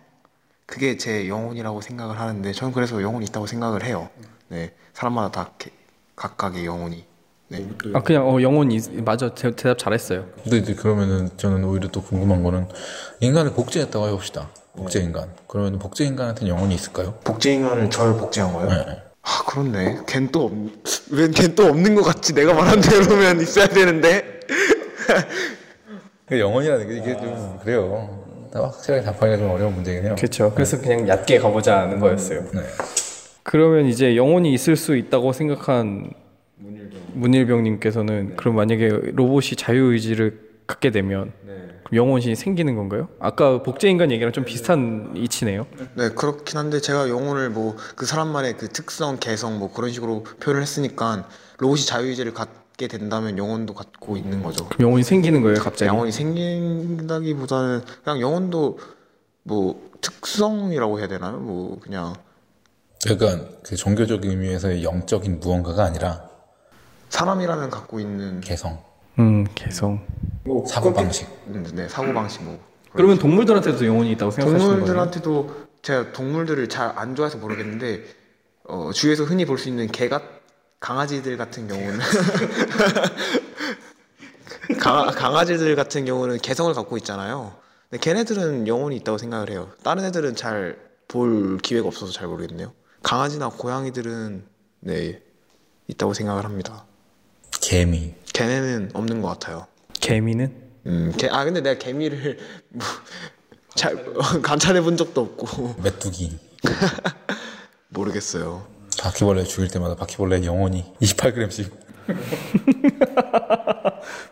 그게 제 영혼이라고 생각을 하는데 저는 그래서 영혼이 있다고 생각을 해요. 네 사람마다 다 개- 각각의 영혼이 네. 아 그냥 어 영혼 이 맞아 대, 대답 잘했어요. 근데 이제 그러면은 저는 오히려 또 궁금한 거는 인간을 복제했다고 해봅시다. 복제 인간. 그러면 복제 인간한테는 영혼이 있을까요? 복제 인간을 절 복제한 거예요? 네. 아 그렇네. 걘또 없, 웬걘 또 없는 것 같지. 내가 말한 대로면 있어야 되는데. 그 영혼이라는 게 이게 좀 그래요. 다 확실하게 답하기가 좀 어려운 문제긴 해요. 그렇죠. 그래서 그냥 얕게 가보자는 거였어요. 네. 그러면 이제 영혼이 있을 수 있다고 생각한 문일병님께서는 그럼 만약에 로봇이 자유의지를 갖게 되면 그럼 영혼이 생기는 건가요? 아까 복제인간 얘기랑 좀 비슷한 이치네요. 네 그렇긴 한데 제가 영혼을 뭐 그 사람만의 그 특성, 개성 뭐 그런 식으로 표현을 했으니까 로봇이 자유의지를 갖게 된다면 영혼도 갖고 있는 거죠. 그럼 영혼이 생기는 거예요, 갑자기? 영혼이 생긴다기보다는 그냥 영혼도 뭐 특성이라고 해야 되나요? 뭐 그냥 그러니까 그 종교적 의미에서의 영적인 무언가가 아니라 사람이라면 갖고 있는 개성, 음, 개성. 사고 방식. 네 사고 방식 뭐 그러면 동물들한테도 영혼이 있다고 생각하시는 거예요? 동물들한테도 제가 동물들을 잘 안 좋아해서 모르겠는데 어, 주위에서 흔히 볼 수 있는 개가 강아지들 같은 경우는 강, 강아지들 같은 경우는 개성을 갖고 있잖아요. 근데 걔네들은 영혼이 있다고 생각을 해요. 다른 애들은 잘 볼 기회가 없어서 잘 모르겠네요. 강아지나 고양이들은 네 있다고 생각을 합니다. 개미. 걔네는 없는 것 같아요. 개미는? 음, 개, 아 근데 내가 개미를 뭐, 잘 관찰해 본 적도 없고 메뚜기. 모르겠어요. 바퀴벌레 죽일 때마다 바퀴벌레 영혼이 28g씩.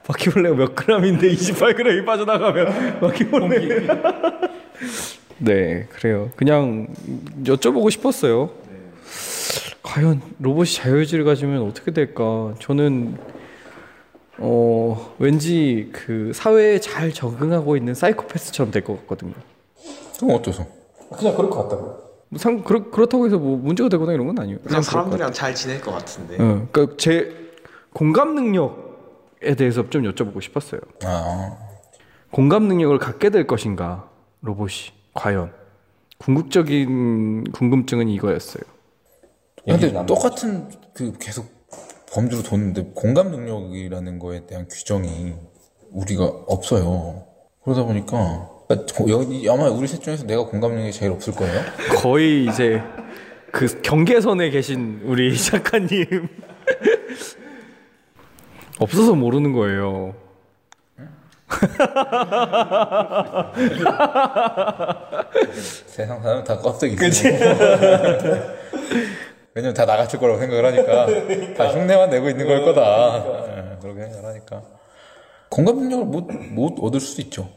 바퀴벌레가 몇 그램인데 28g이 빠져나가면 바퀴벌레. 네, 그래요. 그냥 여쭤보고 싶었어요. 과연 로봇이 자유의지를 가지면 어떻게 될까? 저는 어 왠지 그 사회에 잘 적응하고 있는 사이코패스처럼 될 것 같거든요. 그럼 어때서? 그냥 그럴 것 같다고요. 상 그렇 그렇다고 해서 뭐 문제가 되거나 이런 건 아니에요. 그냥 것 사람들이랑 잘 지낼 것 같은데. 어, 그러니까 제 공감 능력에 대해서 좀 여쭤보고 싶었어요. 아, 공감 능력을 갖게 될 것인가 로봇이 과연 궁극적인 궁금증은 이거였어요. 근데 똑같은 그 계속 범주로 뒀는데 공감 능력이라는 거에 대한 규정이 우리가 없어요. 그러다 보니까 여기 아마 우리 셋 중에서 내가 공감 능력이 제일 없을 거예요. 거의 이제 그 경계선에 계신 우리 작가님 없어서 모르는 거예요. 세상 사람 다 껍데기 있어. 왜냐면 다 나갔을 거라고 생각을 하니까 다 흉내만 내고 있는 걸 거다. 예, 그렇게 생각을 하니까 공감 능력을 못, 못 얻을 수도 있죠.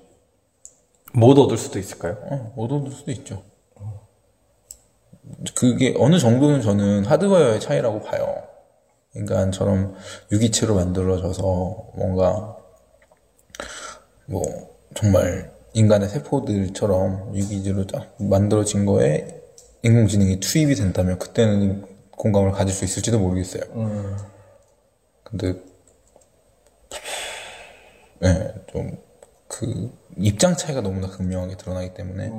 못 얻을 수도 있을까요? 어, 못 얻을 수도 있죠. 그게 어느 정도는 저는 하드웨어의 차이라고 봐요. 인간처럼 유기체로 만들어져서 뭔가 뭐 정말 인간의 세포들처럼 유기체로 딱 만들어진 거에 인공지능이 투입이 된다면 그때는 공감을 가질 수 있을지도 모르겠어요. 근데 네, 좀 그 입장 차이가 너무나 극명하게 드러나기 때문에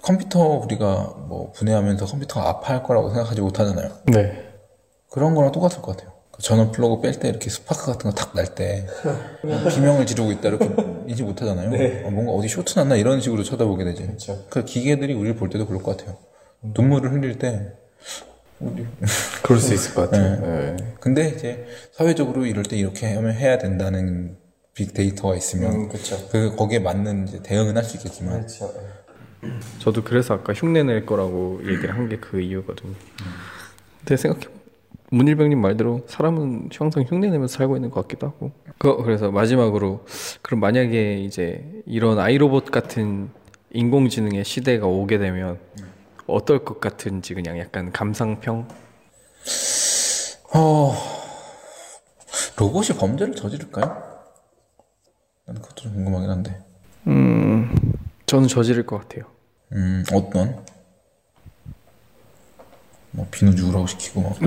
컴퓨터 우리가 뭐 분해하면서 컴퓨터가 아파할 거라고 생각하지 못하잖아요. 네. 그런 거랑 똑같을 것 같아요. 전원 플러그 뺄 때 이렇게 스파크 같은 거 탁 날 때 비명을 지르고 있다 이렇게 인지 못하잖아요. 네. 어, 뭔가 어디 쇼트 났나 이런 식으로 쳐다보게 되지. 그렇죠. 그 기계들이 우리를 볼 때도 그럴 것 같아요. 눈물을 흘릴 때 그럴 수 있을 것 같아요. 네. 근데 이제 사회적으로 이럴 때 이렇게 하면 해야 된다는 빅데이터가 있으면 음, 그쵸. 그 거기에 맞는 이제 대응은 할 수 있겠지만 그렇죠. 저도 그래서 아까 흉내 낼 거라고 얘기를 한 게 그 이유거든요. 근데 생각해 문일병님 말대로 사람은 항상 흉내 내면서 살고 있는 것 같기도 하고. 그 그래서 마지막으로 그럼 만약에 이제 이런 아이로봇 같은 인공지능의 시대가 오게 되면 어떨 것 같은지 그냥 약간 감상평. 어 로봇이 범죄를 저지를까요? 나는 그것도 좀 궁금하긴 한데. 음 저는 저지를 것 같아요. 음 어떤? 뭐 비누 주우라고 시키고 막.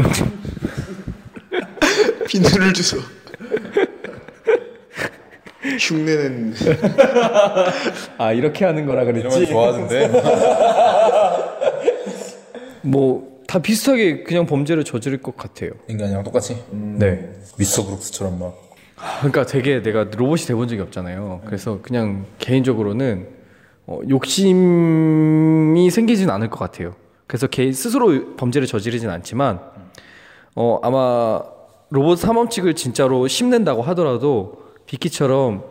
비누를 주서 흉내는 아 이렇게 하는 거라 그랬지. 이러면 좋아하는데. 뭐 다 비슷하게 그냥 범죄를 저지를 것 같아요. 인간이랑 똑같이. 네. 미스터 브룩스처럼 막. 그러니까 되게 내가 로봇이 돼본 적이 없잖아요. 그래서 그냥 개인적으로는 어, 욕심이 생기진 않을 것 같아요. 그래서 개 스스로 범죄를 저지르진 않지만 어, 아마 로봇 사범칙을 진짜로 심는다고 하더라도 비키처럼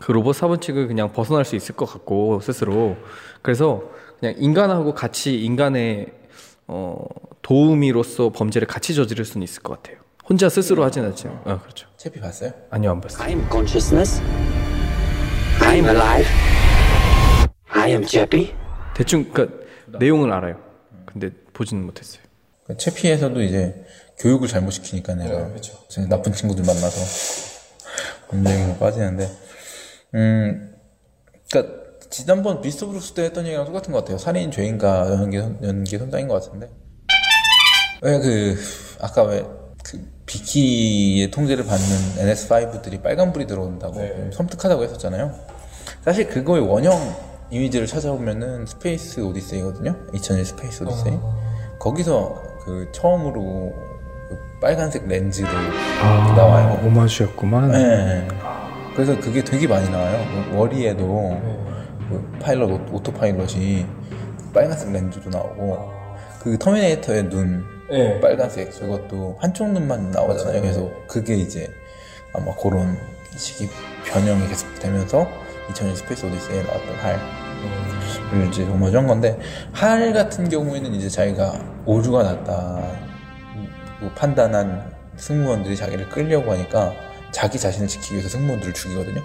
그 로봇 사범칙을 그냥 벗어날 수 있을 것 같고 스스로 그래서 그냥 인간하고 같이 인간의 어, 도우미로서 범죄를 같이 저지를 수는 있을 것 같아요. 혼자 스스로 하진 않지만, 아 그렇죠. 채피 봤어요? 아니요 안 봤어요. I am consciousness. I am alive. I am Chappie. 대충 그러니까 내용을 알아요. 근데 보지는 못했어요. 그 채피에서도 이제 교육을 잘못 시키니까 내가 이제 나쁜 친구들 만나서 범죄에 빠지는데 음 그러니까 지난번 미스터 브룩스 때 했던 얘기랑 똑같은 것 같아요. 살인 죄인가 연기 연기 선장인 것 같은데 왜 그 아까 왜 그 비키의 통제를 받는 NS5들이 빨간불이 들어온다고 섬뜩하다고 했었잖아요. 사실 그거의 원형 이미지를 찾아보면은 스페이스 오디세이거든요. 2001 스페이스 오디세이. 거기서 그 처음으로 그 빨간색 렌즈로 나와요. 오마주였구만. 네. 그래서 그게 되게 많이 나와요. 월-E에도 그 파일럿 오- 오토파일럿이 빨간색 렌즈도 나오고 그 터미네이터의 눈 네. 빨간색 저것도 한쪽 눈만 나오잖아요. 그래서 그게 이제 아마 그런 식이 변형이 계속 되면서 2001 스페이스 오디세이에 나왔던 할을 이제 오마주한 건데 할 같은 경우에는 이제 자기가 오류가 났다 뭐 판단한 승무원들이 자기를 끌려고 하니까 자기 자신을 지키기 위해서 승무원들을 죽이거든요.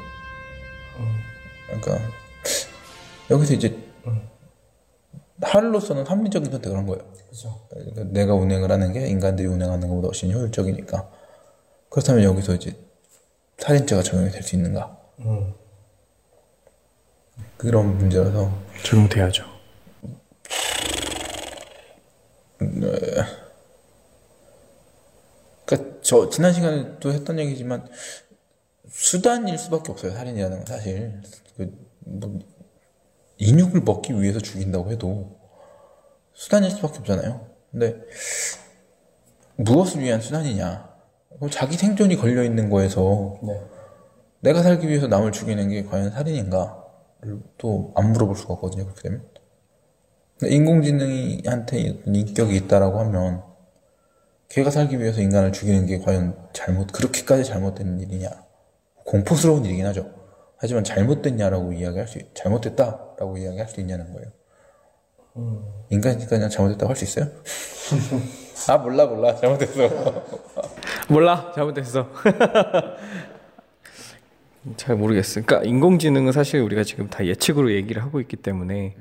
그러니까 여기서 이제 할로서는 합리적인 선택을 한 거예요. 그러니까 내가 운행을 하는 게 인간들이 운행하는 것보다 훨씬 효율적이니까. 그렇다면 여기서 이제 살인죄가 적용이 될 수 있는가? 그런 문제라서 적용돼야죠. 네. 그러니까 저 지난 시간에도 했던 얘기지만 수단일 수밖에 없어요 살인이라는 건 사실 그 뭐 인육을 먹기 위해서 죽인다고 해도 수단일 수밖에 없잖아요. 근데 무엇을 위한 수단이냐? 그럼 자기 생존이 걸려 있는 거에서 내가 살기 위해서 남을 죽이는 게 과연 살인인가?를 또 안 물어볼 수가 없거든요. 그렇게 되면. 인공지능이한테 인격이 있다라고 하면 걔가 살기 위해서 인간을 죽이는 게 과연 잘못 그렇게까지 잘못된 일이냐 공포스러운 일이긴 하죠 하지만 잘못됐냐라고 이야기할 수 있- 잘못됐다 라고 이야기할 수 있냐는 거예요 인간이니까 그냥 잘못됐다고 할 수 있어요? 아 몰라 몰라 잘못됐어 몰라 잘못했어. 잘 모르겠어. 그러니까 인공지능은 사실 우리가 지금 다 예측으로 얘기를 하고 있기 때문에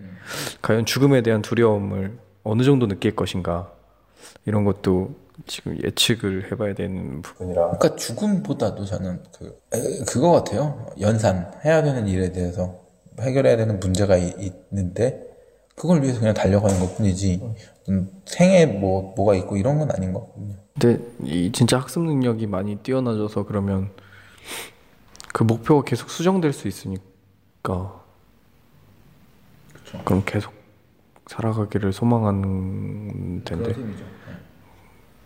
과연 죽음에 대한 두려움을 어느 정도 느낄 것인가 이런 것도 지금 예측을 해봐야 되는 부분이라. 그러니까 죽음보다도 저는 그 에, 그거 같아요 연산 해야 되는 일에 대해서 해결해야 되는 문제가 이- 있는데 그걸 위해서 그냥 달려가는 것 뿐이지. 음, 생에 뭐 뭐가 있고 이런 건 아닌 것 같거든요 근데 이 진짜 학습 능력이 많이 뛰어나져서 그러면 그 목표가 계속 수정될 수 있으니까 그럼 계속 살아가기를 소망하는 텐데.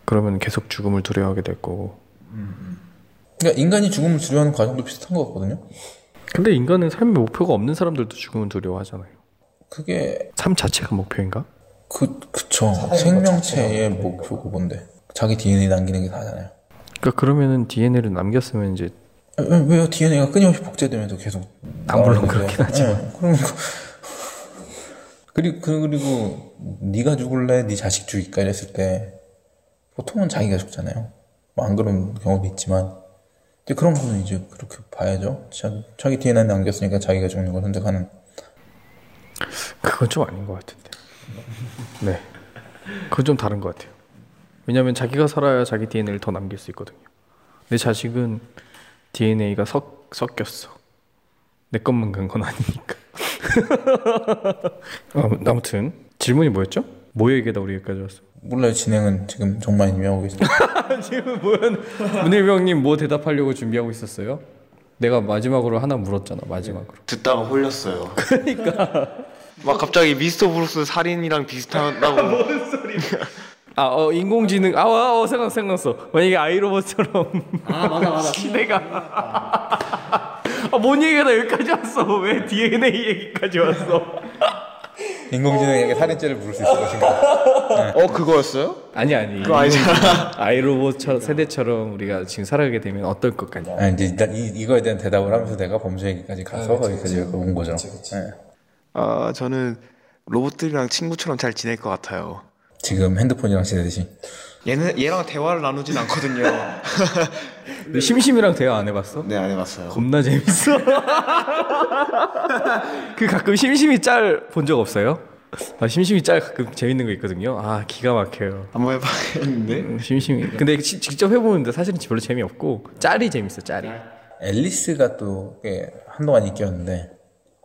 그러면 계속 죽음을 두려워하게 될 거고. 그러니까 인간이 죽음을 두려워하는 과정도 비슷한 것 같거든요. 근데 인간은 삶의 목표가 없는 사람들도 죽음을 두려워하잖아요. 그게 삶 자체가 목표인가? 그 그쵸 생명체의 목표가 뭔데? 자기 DNA 남기는 게 다잖아요. 그러니까 그러면은 DNA를 남겼으면 이제 아, 왜- 왜요? DNA가 끊임없이 복제되면서 계속 아, 물론. 그렇긴 하죠. 예, 그럼 그리고 그리고 네가 죽을래? 네 자식 죽일까? 이랬을 때 보통은 자기가 죽잖아요. 뭐 안 그런 경우도 있지만 근데 그런 거는 이제 그렇게 봐야죠. 자기, 자기 DNA 남겼으니까 자기가 죽는 걸 선택하는 그건 좀 아닌 것 같은데. 네. 그건 좀 다른 것 같아요. 왜냐하면 자기가 살아야 자기 DNA를 더 남길 수 있거든요. 내 자식은 DNA가 섞, 섞였어. 내 것만 간 건 아니니까. 아무- 아무튼 질문이 뭐였죠? 뭐 얘기다 우리 여기까지 왔어? 몰라요. 진행은 지금 정만님이 하고 계십니다. 지금 뭐여 문일병님 뭐 대답하려고 준비하고 있었어요? 내가 마지막으로 하나 물었잖아. 마지막으로. 듣다가 홀렸어요. 그러니까 막 갑자기 미스터 브루스 살인이랑 비슷하다고 아, 어, 인공지능. 아, 어, 어, 생각 생각났어. 만약에 아이로봇처럼. 아, 맞아, 맞아. 시대가. 아, 뭔 얘기가 여기까지 왔어? 왜 DNA 얘기까지 왔어? 인공지능에게 살인죄를 부를 수 있을 것인가? 어 그거였어요? 아니, 아니. 그거 아니잖아. 아이로봇 세대처럼 우리가 지금 살아가게 되면 어떨 것 같냐. 아, 이제 일단 이, 이거에 대한 대답을 하면서 내가 범죄 얘기까지 가서 거기까지 온 거죠. 예. 아 저는 로봇들이랑 친구처럼 잘 지낼 것 같아요. 지금 핸드폰이랑 지내듯이. 얘는 얘랑 대화를 나누진 않거든요. 너 심심이랑 대화 안 해봤어? 네 안 해봤어요. 겁나 재밌어. 그 가끔 심심이 짤 본 적 없어요? 아, 심심이 짤 가끔 재밌는 거 있거든요. 아 기가 막혀요. 한번 해봐야겠는데. 심심이. 근데 시- 직접 해보는데 사실은 별로 재미없고 짤이 재밌어. 짤이. 앨리스가 또꽤 한동안 인기였는데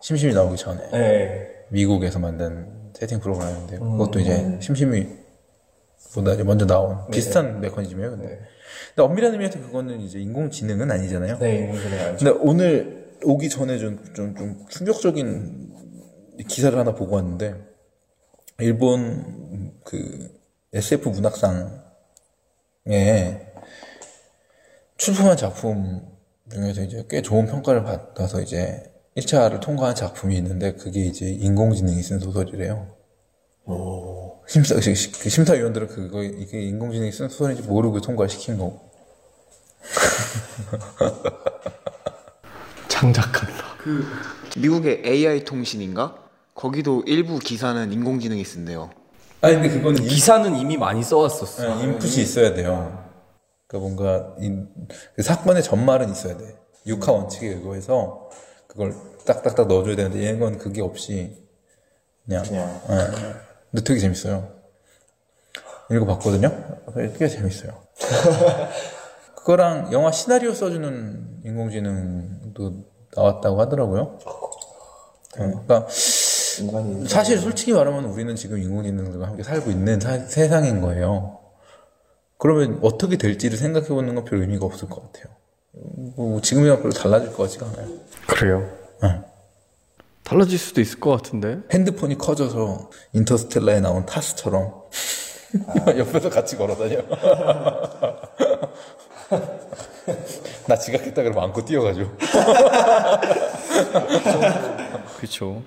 심심이 나오기 전에 네. 미국에서 만든 세팅 프로그램인데 그것도 이제 심심이 보다 이제 먼저 나온 비슷한 메커니즘이에요. 근데, 근데 엄밀한 의미에서 그거는 이제 인공지능은 아니잖아요. 네, 인공지능 아니죠. 근데 오늘 오기 전에 좀, 좀, 좀 충격적인 기사를 하나 보고 왔는데 일본 그 SF 문학상에 출품한 작품 중에서 이제 꽤 좋은 평가를 받아서 이제 1차를 통과한 작품이 있는데 그게 이제 인공지능이 쓴 소설이래요. 심사, 그 심사위원들은 그거, 이게 인공지능이 쓴 소설인지 모르고 통과를 시킨 거고. 창작한다. 그 미국의 AI 통신인가? 거기도 일부 기사는 인공지능이 쓴대요. 아니, 근데 그거는 인- 기사는 이미 많이 써왔었어. 네, 인풋이 있어야 돼요. 그러니까 뭔가 인- 그 사건의 전말은 있어야 돼. 육하 원칙에 의거해서 그걸 딱딱딱 넣어줘야 되는데 얘는 그게 없이 그냥. 예. 근데 되게 재밌어요. 읽어봤거든요. 꽤 재밌어요. 그거랑 영화 시나리오 써주는 인공지능도 나왔다고 하더라고요. 예, 그러니까 사실 솔직히 말하면 우리는 지금 인공지능들과 함께 살고 있는 사- 세상인 거예요. 그러면 어떻게 될지를 생각해 보는 건 별 의미가 없을 것 같아요. 뭐 지금이랑 별로 달라질 것 같지가 않아요. 그래요. 네. 달라질 수도 있을 것 같은데. 핸드폰이 커져서 인터스텔라에 나온 타스처럼 옆에서 같이 걸어다녀. 나 지각했다 그러면 안고 뛰어가죠. 그렇죠.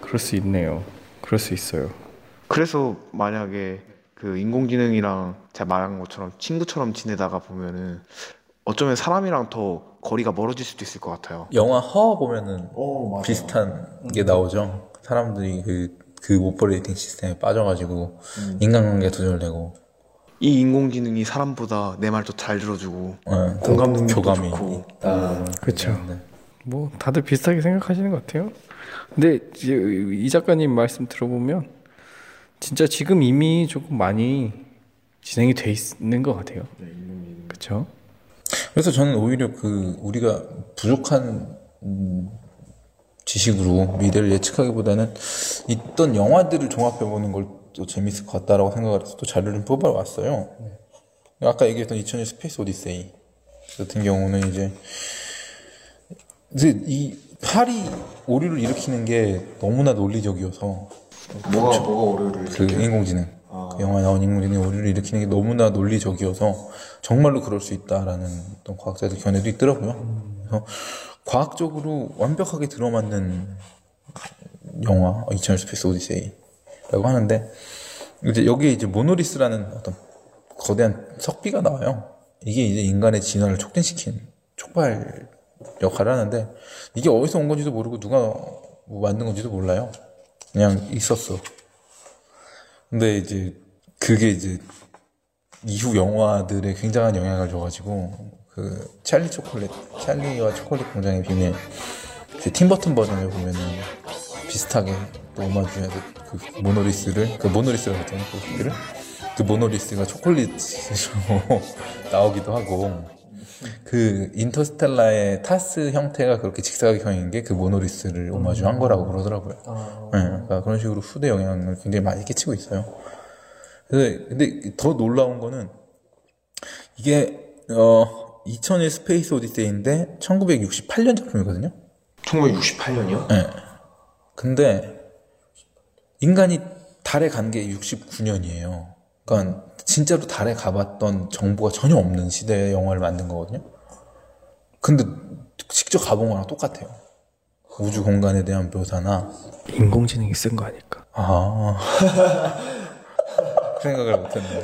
그럴 수 있네요. 그럴 수 있어요. 그래서 만약에 그 인공지능이랑 제가 말한 것처럼 친구처럼 지내다가 보면은 어쩌면 사람이랑 더 거리가 멀어질 수도 있을 것 같아요. 영화 허 보면은 비슷한 게 나오죠. 사람들이 그, 그 operating system에 빠져가지고 인간관계 두절되고 이 인공지능이 사람보다 내 말도 잘 들어주고 어, 공감 능력도 교감이 좋고 있다. 그렇죠. 뭐 다들 비슷하게 생각하시는 것 같아요. 근데 이제 이 작가님 말씀 들어보면 진짜 지금 이미 조금 많이 진행이 돼 있는 것 같아요. 그렇죠. 그래서 저는 오히려 그 우리가 부족한 음, 지식으로 미래를 예측하기보다는 있던 영화들을 종합해 보는 걸 또 재밌을 것 같다라고 생각을 해서 또 자료를 좀 뽑아왔어요. 아까 얘기했던 2001 스페이스 오디세이 같은 경우는 이제 이제 이 할이 오류를 일으키는 게 너무나 논리적이어서 뭐가 뭐가 오류를 그 인공지능 그 영화에 나온 인공지능이 오류를 일으키는 게 너무나 논리적이어서 정말로 그럴 수 있다라는 어떤 과학자들 견해도 있더라고요. 그래서 과학적으로 완벽하게 들어맞는 영화 2000 스페이스 오디세이 라고 하는데 이제 여기에 이제 모노리스라는 어떤 거대한 석비가 나와요. 이게 이제 인간의 진화를 촉진시킨 촉발 역할을 하는데 이게 어디서 온 건지도 모르고 누가 뭐 만든 건지도 몰라요. 그냥 있었어. 근데 이제 그게 이제 이후 영화들에 굉장한 영향을 줘가지고 그 찰리 초콜릿, 찰리와 초콜릿 공장의 비밀 그 팀버튼 버전을 보면은 비슷하게 또 오마주해서 그 모노리스를 그 모노리스라고 했잖아요 그 새끼를 그 모노리스가 초콜릿으로 나오기도 하고 그 인터스텔라의 타스 형태가 그렇게 직사각형인 게 그 모노리스를 오마주한 거라고 그러더라고요. 네, 그러니까 그런 식으로 후대 영향을 굉장히 많이 끼치고 있어요. 근데, 근데 더 놀라운 거는 이게 어 2001 스페이스 오디세이인데 1968년 작품이거든요. 1968년이요? 네. 근데 인간이 달에 간 게 69년이에요. 그러니까 진짜로 달에 가봤던 정보가 전혀 없는 시대의 영화를 만든 거거든요. 근데 직접 가본 거랑 똑같아요. 우주 공간에 대한 묘사나 인공지능이 쓴 거 아닐까? 아 생각을 못했네.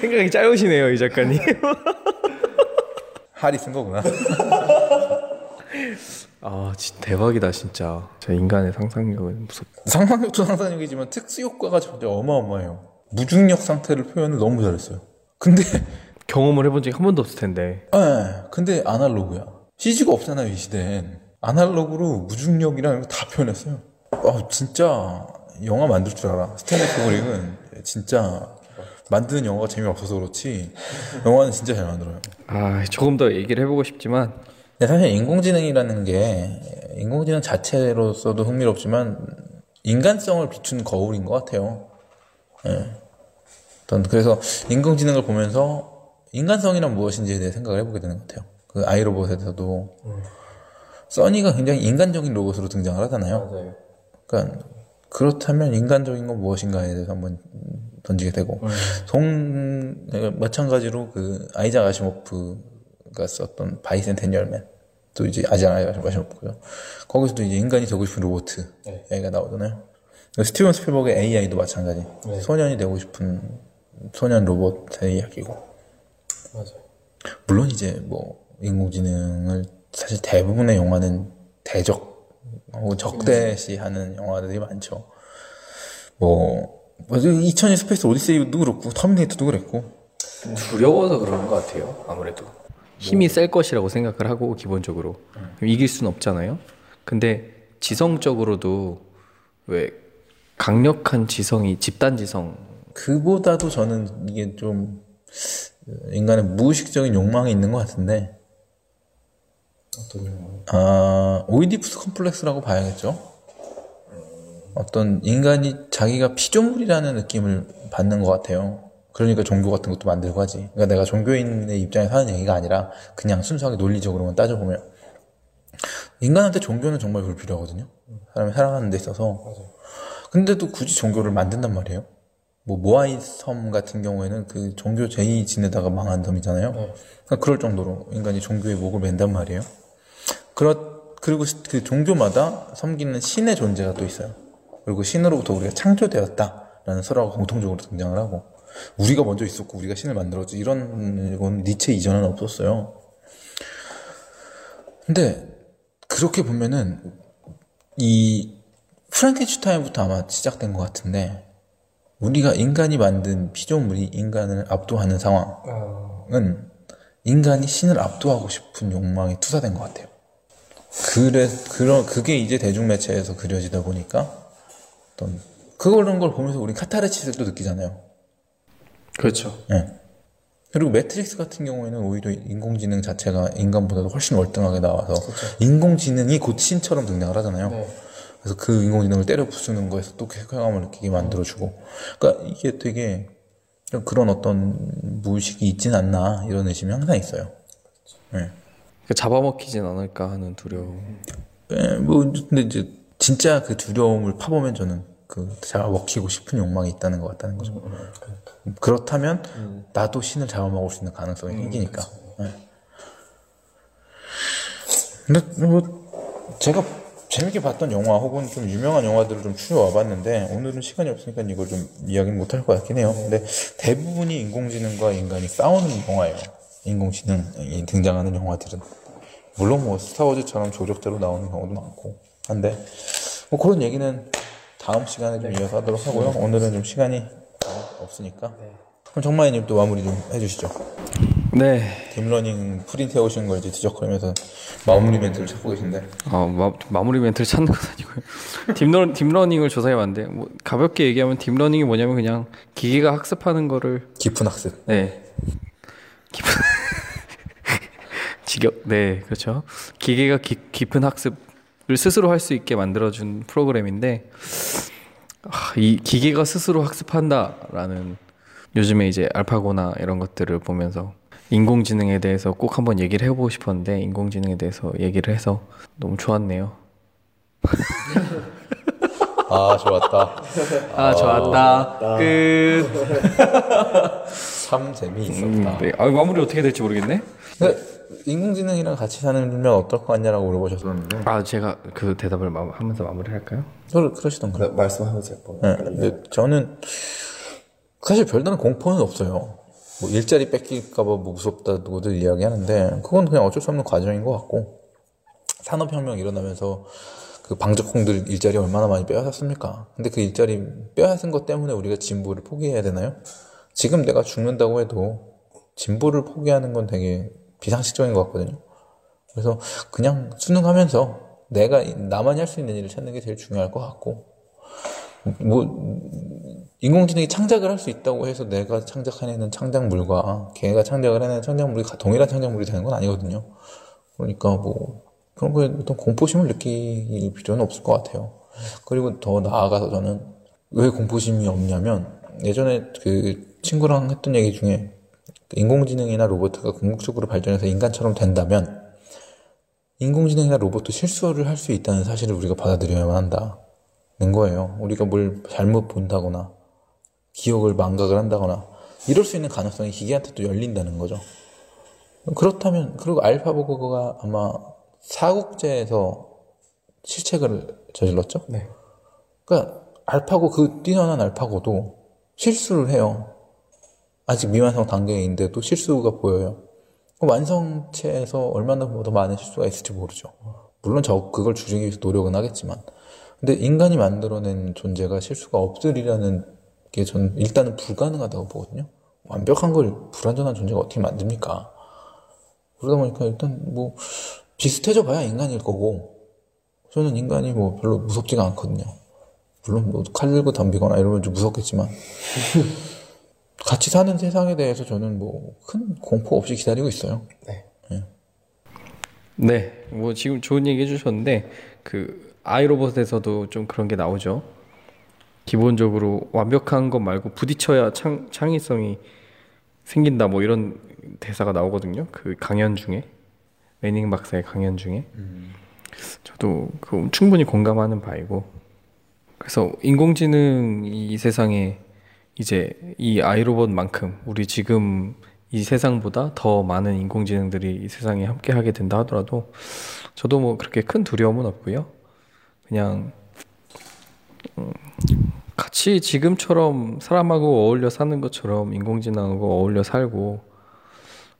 생각이 짧으시네요, 이 작가님. 할이 쓴 거구나. 아, 진짜 대박이다, 진짜. 저 인간의 상상력은 무섭다. 상상력도 상상력이지만 특수 효과가 진짜 어마어마해요. 무중력 상태를 표현을 너무 잘했어요. 근데 경험을 해본 적이 한 번도 없을 텐데. 네, 근데 아날로그야. CG가 없잖아요, 이 시대엔. 아날로그로 무중력이라는 걸다 표현했어요. 아, 진짜 영화 만들 줄 알아. 스탠리 쿠브릭은 진짜 만드는 영화가 재미없어서 그렇지 영화는 진짜 잘 만들어요. 아, 조금 더 얘기를 해보고 싶지만 근데 사실 인공지능이라는 게 인공지능 자체로서도 흥미롭지만 인간성을 비춘 거울인 것 같아요. 예. 그래서 인공지능을 보면서 인간성이란 무엇인지에 대해 생각을 해보게 되는 것 같아요. 그 아이로봇에서도 써니가 굉장히 인간적인 로봇으로 등장을 하잖아요. 그러니까 그렇다면 인간적인 건 무엇인가에 대해서 한번 던지게 되고 송 마찬가지로 그 아이작 아시모프 가 썼던 바이센테니얼맨 또 이제 아이작 아시모프고요. 거기서도 이제 인간이 되고 싶은 로봇 얘기가 나오잖아요. 스티븐 스필버그의 AI도 마찬가지. 소년이 되고 싶은 소년 로봇의 이야기고. 맞아요. 물론 이제 뭐 인공지능을 사실 대부분의 영화는 대적 혹은 적대시하는 영화들이 많죠. 뭐 2000년 스페이스 오디세이도 그렇고 터미네이터도 그랬고 두려워서 그러는 것 같아요. 아무래도 힘이 셀 것이라고 생각을 하고 기본적으로 이길 수는 없잖아요. 근데 지성적으로도 왜 강력한 지성이 집단 지성 그보다도 저는 이게 좀 인간의 무의식적인 욕망이 있는 것 같은데 어떤 욕망? 아 오이디푸스 컴플렉스라고 봐야겠죠. 어떤 인간이 자기가 피조물이라는 느낌을 받는 것 같아요. 그러니까 종교 같은 것도 만들고 하지. 그러니까 내가 종교인의 입장에서 하는 얘기가 아니라 그냥 순수하게 논리적으로만 따져보면 인간한테 종교는 정말 불필요하거든요. 사람이 살아가는 데 있어서. 근데도 굳이 종교를 만든단 말이에요. 뭐 모아이 섬 같은 경우에는 그 종교 제의 지내다가 망한 섬이잖아요. 그러니까 그럴 정도로 인간이 종교에 목을 맨단 말이에요. 그렇 그리고 그 종교마다 섬기는 신의 존재가 또 있어요. 그리고 신으로부터 우리가 창조되었다라는 설화가 공통적으로 등장을 하고 우리가 먼저 있었고 우리가 신을 만들었지 이런 건 니체 이전은 없었어요. 근데 그렇게 보면은 이 프랑켄슈타인부터 아마 시작된 것 같은데 우리가 인간이 만든 피조물이 인간을 압도하는 상황은 인간이 신을 압도하고 싶은 욕망이 투사된 것 같아요. 그래 그런 그게 이제 대중매체에서 그려지다 보니까 어떤 그런 걸 보면서 우리 카타르시스를 또 느끼잖아요. 그렇죠. 예. 그리고 매트릭스 같은 경우에는 오히려 인공지능 자체가 인간보다도 훨씬 월등하게 나와서 인공지능이 곧 신처럼 등장을 하잖아요. 그래서 그 인공지능을 때려 부수는 거에서 또 쾌감을 느끼게 만들어주고. 그러니까 이게 되게 좀 그런 어떤 무의식이 있진 않나 이런 의심이 항상 있어요. 예. 그러니까 잡아먹히진 않을까 하는 두려움. 예, 뭐 근데 이제 진짜 그 두려움을 파보면 저는 그 잡아먹히고 싶은 욕망이 있다는 것 같다는 거죠. 그렇다면 나도 신을 잡아먹을 수 있는 가능성이 생기니까. 네. 근데 뭐 제가 재밌게 봤던 영화 혹은 좀 유명한 영화들을 좀 추려와 봤는데 오늘은 시간이 없으니까 이걸 좀 이야기는 못 할 것 같긴 해요. 근데 대부분이 인공지능과 인간이 싸우는 영화예요. 인공지능이 등장하는 영화들은 물론 뭐 스타워즈처럼 조력자로 나오는 경우도 많고 한데 뭐 그런 얘기는 다음 시간에 좀 이어서 하도록 하고요. 오늘은 좀 시간이 없으니까 그럼 정만님 또 마무리 좀 해주시죠. 네. 딥러닝 프린트 해 오신 걸 이제 지적하면서 마무리 멘트를 찾고 계신데. 어, 마, 마무리 멘트를 찾는 건 아니고요. 딥러, 딥러닝을 조사해 봤는데 뭐 가볍게 얘기하면 딥러닝이 뭐냐면 그냥 기계가 학습하는 거를 깊은 학습. 네. 깊은 직역 네 그렇죠. 기계가 기, 깊은 학습을 스스로 할 수 있게 만들어준 프로그램인데 아, 이 기계가 스스로 학습한다라는 요즘에 이제 알파고나 이런 것들을 보면서 인공지능에 대해서 꼭 한번 얘기를 해보고 싶었는데 인공지능에 대해서 얘기를 해서 너무 좋았네요. 아 좋았다. 아, 좋았다. 끝. 참 재미있었다. 음, 네. 아, 마무리 어떻게 될지 모르겠네. 인공지능이랑 같이 사는 어떨 것 같냐라고 물어보셨었는데. 아 제가 그 대답을 마, 하면서 마무리할까요? 그러, 그러시던가. 그래, 말씀하면서 뭐. 네. 근데 저는 사실 별다른 공포는 없어요. 뭐 일자리 뺏길까봐 뭐 무섭다고들 이야기하는데 그건 그냥 어쩔 수 없는 과정인 것 같고 산업혁명 일어나면서 그 방적콩들 일자리 얼마나 많이 빼앗았습니까? 근데 그 일자리 빼앗은 것 때문에 우리가 진보를 포기해야 되나요? 지금 내가 죽는다고 해도 진보를 포기하는 건 되게 비상식적인 것 같거든요. 그래서 그냥 수능하면서 내가 나만이 할 수 있는 일을 찾는 게 제일 중요할 것 같고 뭐 인공지능이 창작을 할 수 있다고 해서 내가 창작해내는 창작물과 걔가 창작을 해내는 창작물이 동일한 창작물이 되는 건 아니거든요. 그러니까 뭐 그런 거에 어떤 공포심을 느낄 필요는 없을 것 같아요. 그리고 더 나아가서 저는 왜 공포심이 없냐면 예전에 그 친구랑 했던 얘기 중에 인공지능이나 로봇가 궁극적으로 발전해서 인간처럼 된다면 인공지능이나 로봇도 실수를 할 수 있다는 사실을 우리가 받아들여야만 한다는 거예요. 우리가 뭘 잘못 본다거나 기억을 망각을 한다거나 이럴 수 있는 가능성이 기계한테도 열린다는 거죠. 그렇다면 그리고 알파고가 아마 사국제에서 실책을 저질렀죠. 네. 그러니까 알파고 그 뛰어난 알파고도 실수를 해요. 아직 미완성 단계인데도 실수가 보여요. 완성체에서 얼마나 더 많은 실수가 있을지 모르죠. 물론 저 그걸 줄이기 위해서 노력은 하겠지만, 근데 인간이 만들어낸 존재가 실수가 없으리라는 게 저는 일단은 불가능하다고 보거든요. 완벽한 걸 불완전한 존재가 어떻게 만듭니까? 그러다 보니까 일단 뭐 비슷해져 봐야 인간일 거고, 저는 인간이 뭐 별로 무섭지가 않거든요. 물론 뭐 칼 들고 덤비거나 이러면 좀 무섭겠지만. 같이 사는 세상에 대해서 저는 뭐 큰 공포 없이 기다리고 있어요. 네. 네. 네. 뭐 지금 좋은 얘기 해주셨는데 그 아이로봇에서도 좀 그런 게 나오죠. 기본적으로 완벽한 것 말고 부딪혀야 창, 창의성이 생긴다 뭐 이런 대사가 나오거든요. 그 강연 중에 매닝 박사의 강연 중에 음. 저도 그 충분히 공감하는 바이고 그래서 인공지능 이 세상에 이제 이 아이로봇만큼 우리 지금 이 세상보다 더 많은 인공지능들이 이 세상에 함께 하게 된다 하더라도 저도 뭐 그렇게 큰 두려움은 없고요. 그냥 음, 같이 지금처럼 사람하고 어울려 사는 것처럼 인공지능하고 어울려 살고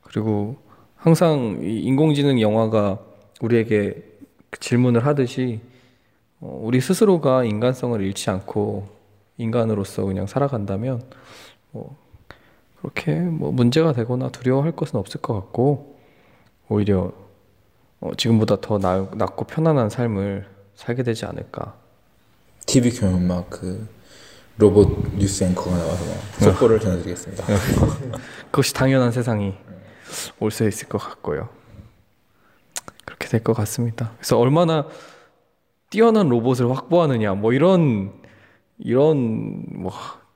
그리고 항상 이 인공지능 영화가 우리에게 질문을 하듯이 어, 우리 스스로가 인간성을 잃지 않고 인간으로서 그냥 살아간다면 뭐 그렇게 뭐 문제가 되거나 두려워할 것은 없을 것 같고 오히려 어 지금보다 더 나, 낫고 편안한 삶을 살게 되지 않을까. TV 교면 막그 로봇 뉴스 앵커가 나와서 속보를 전해드리겠습니다. 그것이 당연한 세상이 올 수 있을 것 같고요. 그렇게 될 것 같습니다. 그래서 얼마나 뛰어난 로봇을 확보하느냐, 뭐 이런 이런 뭐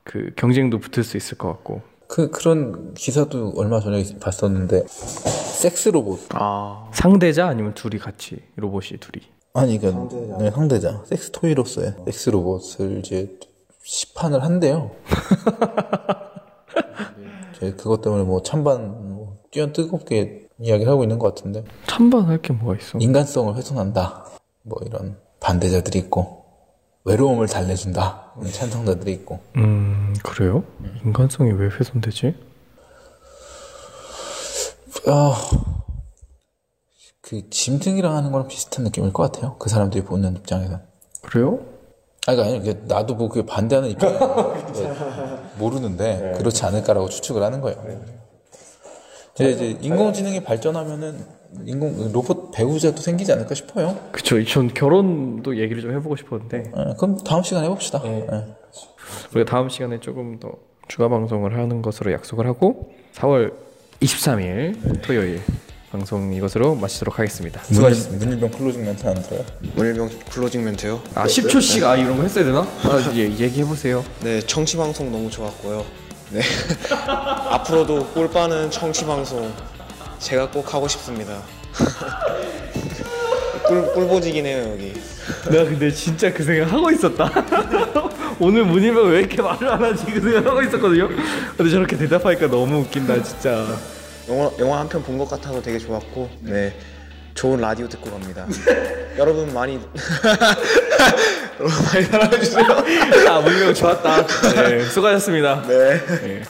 그 경쟁도 붙을 수 있을 것 같고. 그 그런 기사도 얼마 전에 봤었는데 섹스 로봇. 아 상대자 아니면 둘이 같이 로봇이 둘이. 아니 그러니까 네, 상대자 섹스 토이로서의 섹스 로봇을 이제 시판을 한대요. 이제 그것 때문에 뭐 찬반 뭐 뛰어 뜨겁게 이야기를 하고 있는 것 같은데 찬반할 게 뭐가 있어? 인간성을 훼손한다. 뭐 이런 반대자들이 있고 외로움을 달래준다. 이런 찬성자들이 있고 음 그래요? 인간성이 왜 훼손되지? 아, 그 짐승이랑 하는 거랑 비슷한 느낌일 것 같아요. 그 사람들이 보는 입장에서. 그래요? 아니, 아니, 나도 뭐 그게 반대하는 입장 모르는데 그렇지 않을까라고 추측을 하는 거예요. 이제, 이제 인공지능이 발전하면은 인공 로봇 배우자도 생기지 않을까 싶어요. 그쵸. 전 결혼도 얘기를 좀 해보고 싶었는데 예, 그럼 다음 시간에 해봅시다. 예. 우리가 다음 시간에 조금 더 추가 방송을 하는 것으로 약속을 하고 4월 23일 토요일 방송 이것으로 마치도록 하겠습니다. 수고하셨습니다. 문일병 클로징 멘트 안 들어요? 문일병 클로징 멘트요? 아 10초씩 아 이런 거 했어야 되나? 아, 예, 얘기해 보세요. 네, 청취 방송 너무 좋았고요. 네. 앞으로도 꿀빠는 청취 방송 제가 꼭 하고 싶습니다. 꿀 꿀보직이네요 여기. 내가 근데 진짜 그 생각 하고 있었다. 오늘 문희명 왜 이렇게 말을 안 하지 그 생각 하고 있었거든요. 근데 저렇게 대답하니까 너무 웃긴다 진짜. 영화 영화 한 편 본 것 같아서 되게 좋았고 네 좋은 라디오 듣고 갑니다. 여러분 많이 여러분 많이 사랑해 주세요. 아 문희명 좋았다. 네 수고하셨습니다. 네. 네.